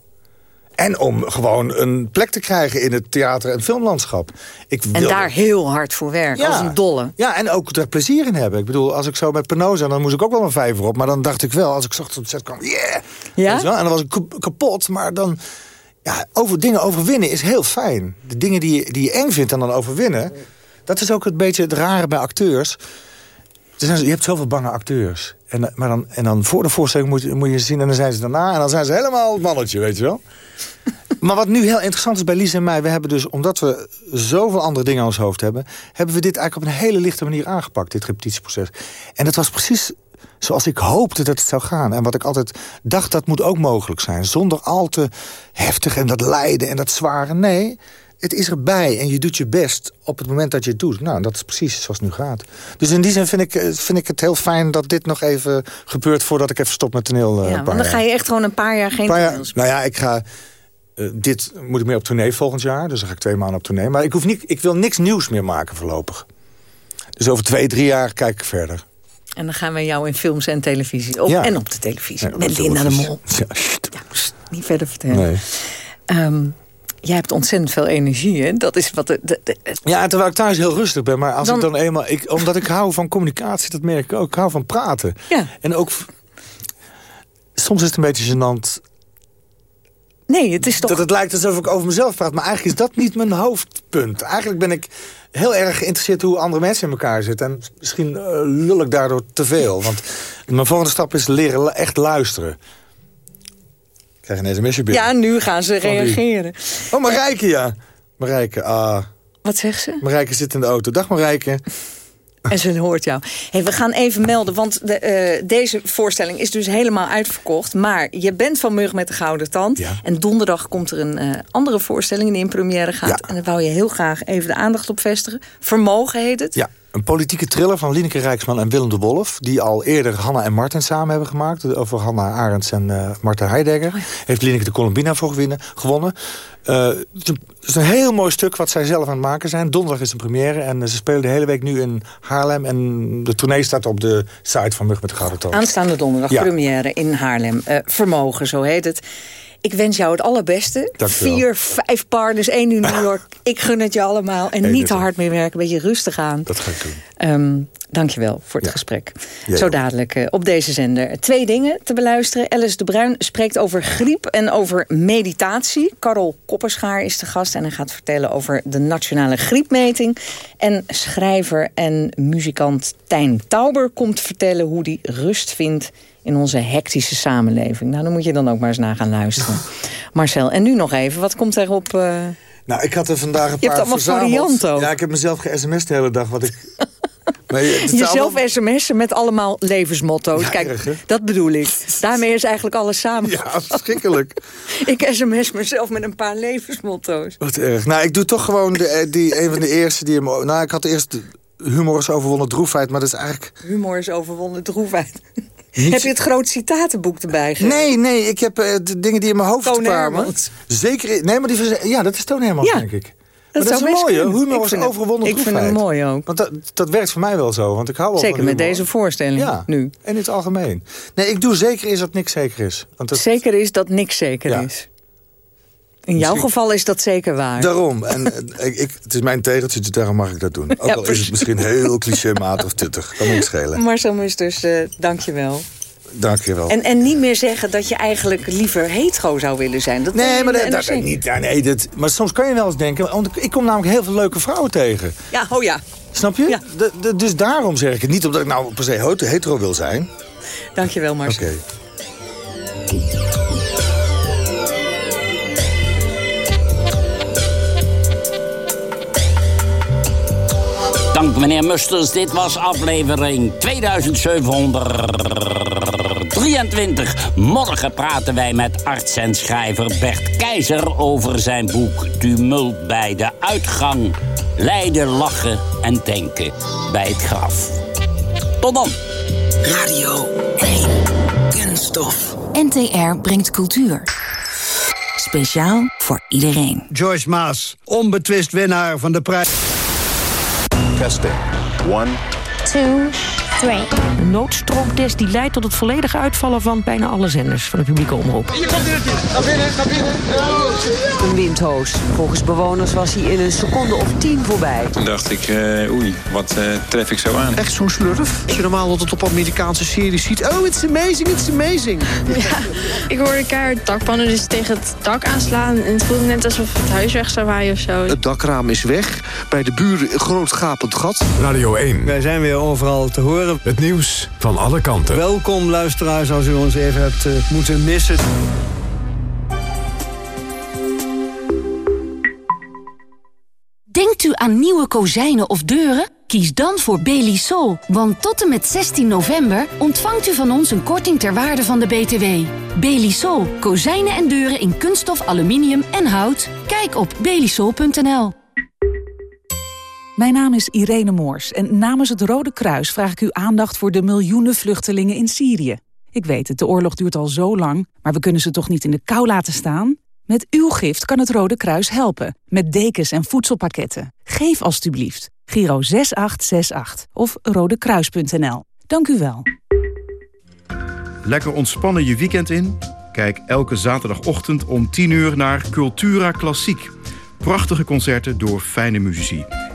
En om gewoon een plek te krijgen in het theater- en filmlandschap. Ik En wil- daar heel hard voor werken, als een dolle. Ja, en ook er plezier in hebben. Ik bedoel, als ik zo met Penosa, dan moest ik ook wel een vijver op. Maar dan dacht ik wel, als ik ochtends op set kwam, yeah! Ja? En dan was ik kap- kapot, maar dan... Ja, over dingen overwinnen is heel fijn. De dingen die je, die je eng vindt en dan overwinnen... dat is ook een beetje het rare bij acteurs. Je hebt zoveel bange acteurs. En, maar dan, en dan voor de voorstelling moet, je- moet je zien en dan zijn ze daarna... en dan zijn ze helemaal het mannetje, weet je wel. Maar wat nu heel interessant is bij Lies en mij... we hebben dus, omdat we zoveel andere dingen aan ons hoofd hebben... hebben we dit eigenlijk op een hele lichte manier aangepakt, dit repetitieproces. En dat was precies zoals ik hoopte dat het zou gaan. En wat ik altijd dacht, dat moet ook mogelijk zijn. Zonder al te heftig en dat lijden en dat zware. Nee, het is erbij en je doet je best op het moment dat je het doet. Nou, dat is precies zoals het nu gaat. Dus in die zin vind ik, eh, vind ik het heel fijn dat dit nog even gebeurt... voordat ik even stop met toneel. eh, Ja, want paar dan ga je echt gewoon een paar jaar geen toneel spelen. nou ja, ik ga. eh, dit moet ik mee op tournee volgend jaar. Dus dan ga ik twee maanden op tournee. Maar ik, hoef niet, ik wil niks nieuws meer maken voorlopig. Dus over twee, drie jaar kijk ik verder. En dan gaan we jou in films en televisie. Op, Ja. En op de televisie. Ja, met Linda de. Mol. Ja, niet verder vertellen. Nee. Ehm, jij hebt ontzettend veel energie, hè? Dat is wat... De, de, de- Ja, terwijl ik thuis heel rustig ben. Maar als Dan- ik dan eenmaal... Ik, omdat ik hou van communicatie, dat merk ik ook. Ik hou van praten. Ja. En ook... Soms is het een beetje gênant nee, het is toch... dat het lijkt alsof ik over mezelf praat. Maar eigenlijk is dat niet mijn hoofdpunt. Eigenlijk ben ik heel erg geïnteresseerd hoe andere mensen in elkaar zitten. En misschien eh, lul ik daardoor te veel. Want mijn volgende stap is leren echt luisteren. Krijg een sms'je binnen. Ja, nu gaan ze Van reageren. Oh, Marijke, ja. Marijke, ah. Wat zegt ze? Marijke zit in de auto. Dag Marijke. En ze hoort jou. Hey, we gaan even melden, want de, eh, deze voorstelling is dus helemaal uitverkocht. Maar je bent van Mug met de Gouden Tand. En donderdag komt er een eh, andere voorstelling die in première gaat. En daar wou je heel graag even de aandacht op vestigen. Vermogen heet het. Ja, een politieke thriller van Lineke Rijksman en Willem de Wolf... die al eerder Hanna en Martin samen hebben gemaakt. Over Hanna Arends en Martin Heidegger. Heeft Lineke de Columbina voor gewinnen- gewonnen. Eh, het is een- het is een heel mooi stuk wat zij zelf aan het maken zijn. Donderdag is een première en eh, ze spelen de hele week nu in Haarlem. En de tournee staat op de site van Mug met de Gouden. Aanstaande donderdag Ja. première in Haarlem. Vermogen, zo heet het. Ik wens jou het allerbeste. Dankjewel. Vier, vijf partners, één in New York. Ik gun het je allemaal. En Hey, niet te hard meer werken, een beetje rustig aan. Dat ga ik doen. Ehm dankjewel voor het gesprek. Jij Zo dadelijk eh, op deze zender. Twee dingen te beluisteren. Alice de Bruin spreekt over griep en over meditatie. Karel Kopperschaar is de gast en hij gaat vertellen over de nationale griepmeting. En schrijver en muzikant Tijn Tauber komt vertellen hoe hij rust vindt in onze hectische samenleving. Nou, dan moet je dan ook maar eens naar gaan luisteren. Marcel, en nu nog even, wat komt er op... eh, Nou, ik had er vandaag een Je hebt paar allemaal verzameld. varianten. Ja, ik heb mezelf ge-sms'd de hele dag. Wat ik... Maar je- het is Jezelf allemaal- sms'en met allemaal levensmotto's. Ja, Kijk, erg, dat bedoel ik. Daarmee is eigenlijk alles samen. Ja, verschrikkelijk. ik sms mezelf met een paar levensmotto's. Wat erg. Nou, ik doe toch gewoon de, eh, die, een van de eerste die... hem- Nou, ik had eerst humor is overwonnen droefheid, maar dat is eigenlijk... Humor is overwonnen droefheid. Heb je het groot citatenboek erbij? Gerrit? Nee, nee, ik heb eh, de dingen die in mijn hoofd Toon kwamen. Hermans. Zeker, nee, maar die... Ja, dat is Toon Hermans, Ja, denk ik. Dat dat is mooi, hè? kunnen. Humor Ik is het- overwonnen Ik vind droefheid. mooi ook. Want dat, dat werkt voor mij wel zo, want ik hou wel Zeker van met deze voorstelling Ja, nu. en in het algemeen. Nee, ik doe zeker is dat niks zeker is. Want dat, Zeker is dat niks zeker Ja. is. In jouw Misschien- geval is dat zeker waar. Daarom. En eh, ik, ik, het is mijn tegeltje, dus daarom mag ik dat doen. Ook Ja, al is het misschien heel clichématig of tuttig. Kan me niet schelen. Marcel Musters, eh dank je wel. Dank je wel. En, en niet meer zeggen dat je eigenlijk liever hetero zou willen zijn. Dat Nee, maar dat, NRC. niet, ja, nee, dat, maar soms kan je wel eens denken... Want ik kom namelijk heel veel leuke vrouwen tegen. Ja, oh ja. Snap je? De- de- dus daarom zeg ik het. Niet omdat ik nou per se hetero- wil zijn. Dank je wel, Marcel. Oké. Dank meneer Musters. Dit was aflevering 2723. Morgen praten wij met arts en schrijver Bert Keizer over zijn boek Tumult bij de uitgang. Lijden, lachen en denken bij het graf. Tot dan. Radio 1. Kunststof. NTR brengt cultuur. Speciaal voor iedereen. Joyce Maas, onbetwist winnaar van de prijs. Testing. One. two. Een noodstroomtest die leidt tot het volledige uitvallen van bijna alle zenders van de publieke omroep. Hier komt hij, naar binnen, naar binnen. Een windhoos. Volgens bewoners was hij in een seconde of tien voorbij. Toen dacht ik, eh, oei, wat eh, tref ik zo aan? Echt zo'n slurf? Als je normaal altijd op Amerikaanse series ziet. Oh, it's amazing, it's amazing. Ja, ik hoorde keihard dakpannen dus tegen het dak aanslaan. En het voelde net alsof het huis weg zou waaien of zo. Het dakraam is weg. Bij de buren een groot gapend gat. Radio 1. Wij zijn weer overal te horen. Het nieuws van alle kanten. Welkom luisteraars als u ons even hebt eh, moeten missen. Denkt u aan nieuwe kozijnen of deuren? Kies dan voor Belisol, want tot en met 16 november ontvangt u van ons een korting ter waarde van de BTW. Belisol, kozijnen en deuren in kunststof, aluminium en hout. Kijk op belisol.nl. Mijn naam is Irene Moors en namens het Rode Kruis vraag ik uw aandacht voor de miljoenen vluchtelingen in Syrië. Ik weet het, de oorlog duurt al zo lang, maar we kunnen ze toch niet in de kou laten staan? Met uw gift kan het Rode Kruis helpen, met dekens en voedselpakketten. Geef alstublieft. Giro 6868 of rodekruis.nl. Dank u wel. Lekker ontspannen je weekend in? Kijk elke zaterdagochtend om 10 uur naar Cultura Klassiek. Prachtige concerten door fijne muzici.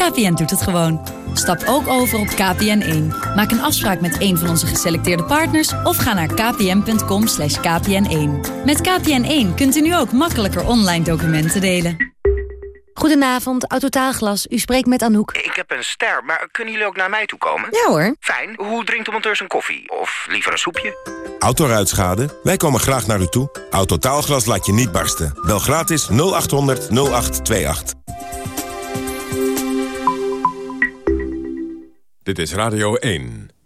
KPN doet het gewoon. Stap ook over op KPN1. Maak een afspraak met een van onze geselecteerde partners... of ga naar kpn.com kpn1. Met KPN1 kunt u nu ook makkelijker online documenten delen. Goedenavond, Autotaalglas. U spreekt met Anouk. Ik heb een ster, maar kunnen jullie ook naar mij toe komen? Ja hoor. Fijn. Hoe drinkt de monteur zijn koffie? Of liever een soepje? Autoruitschade? Wij komen graag naar u toe. Autotaalglas laat je niet barsten. Bel gratis 0800 0828. Dit is Radio 1.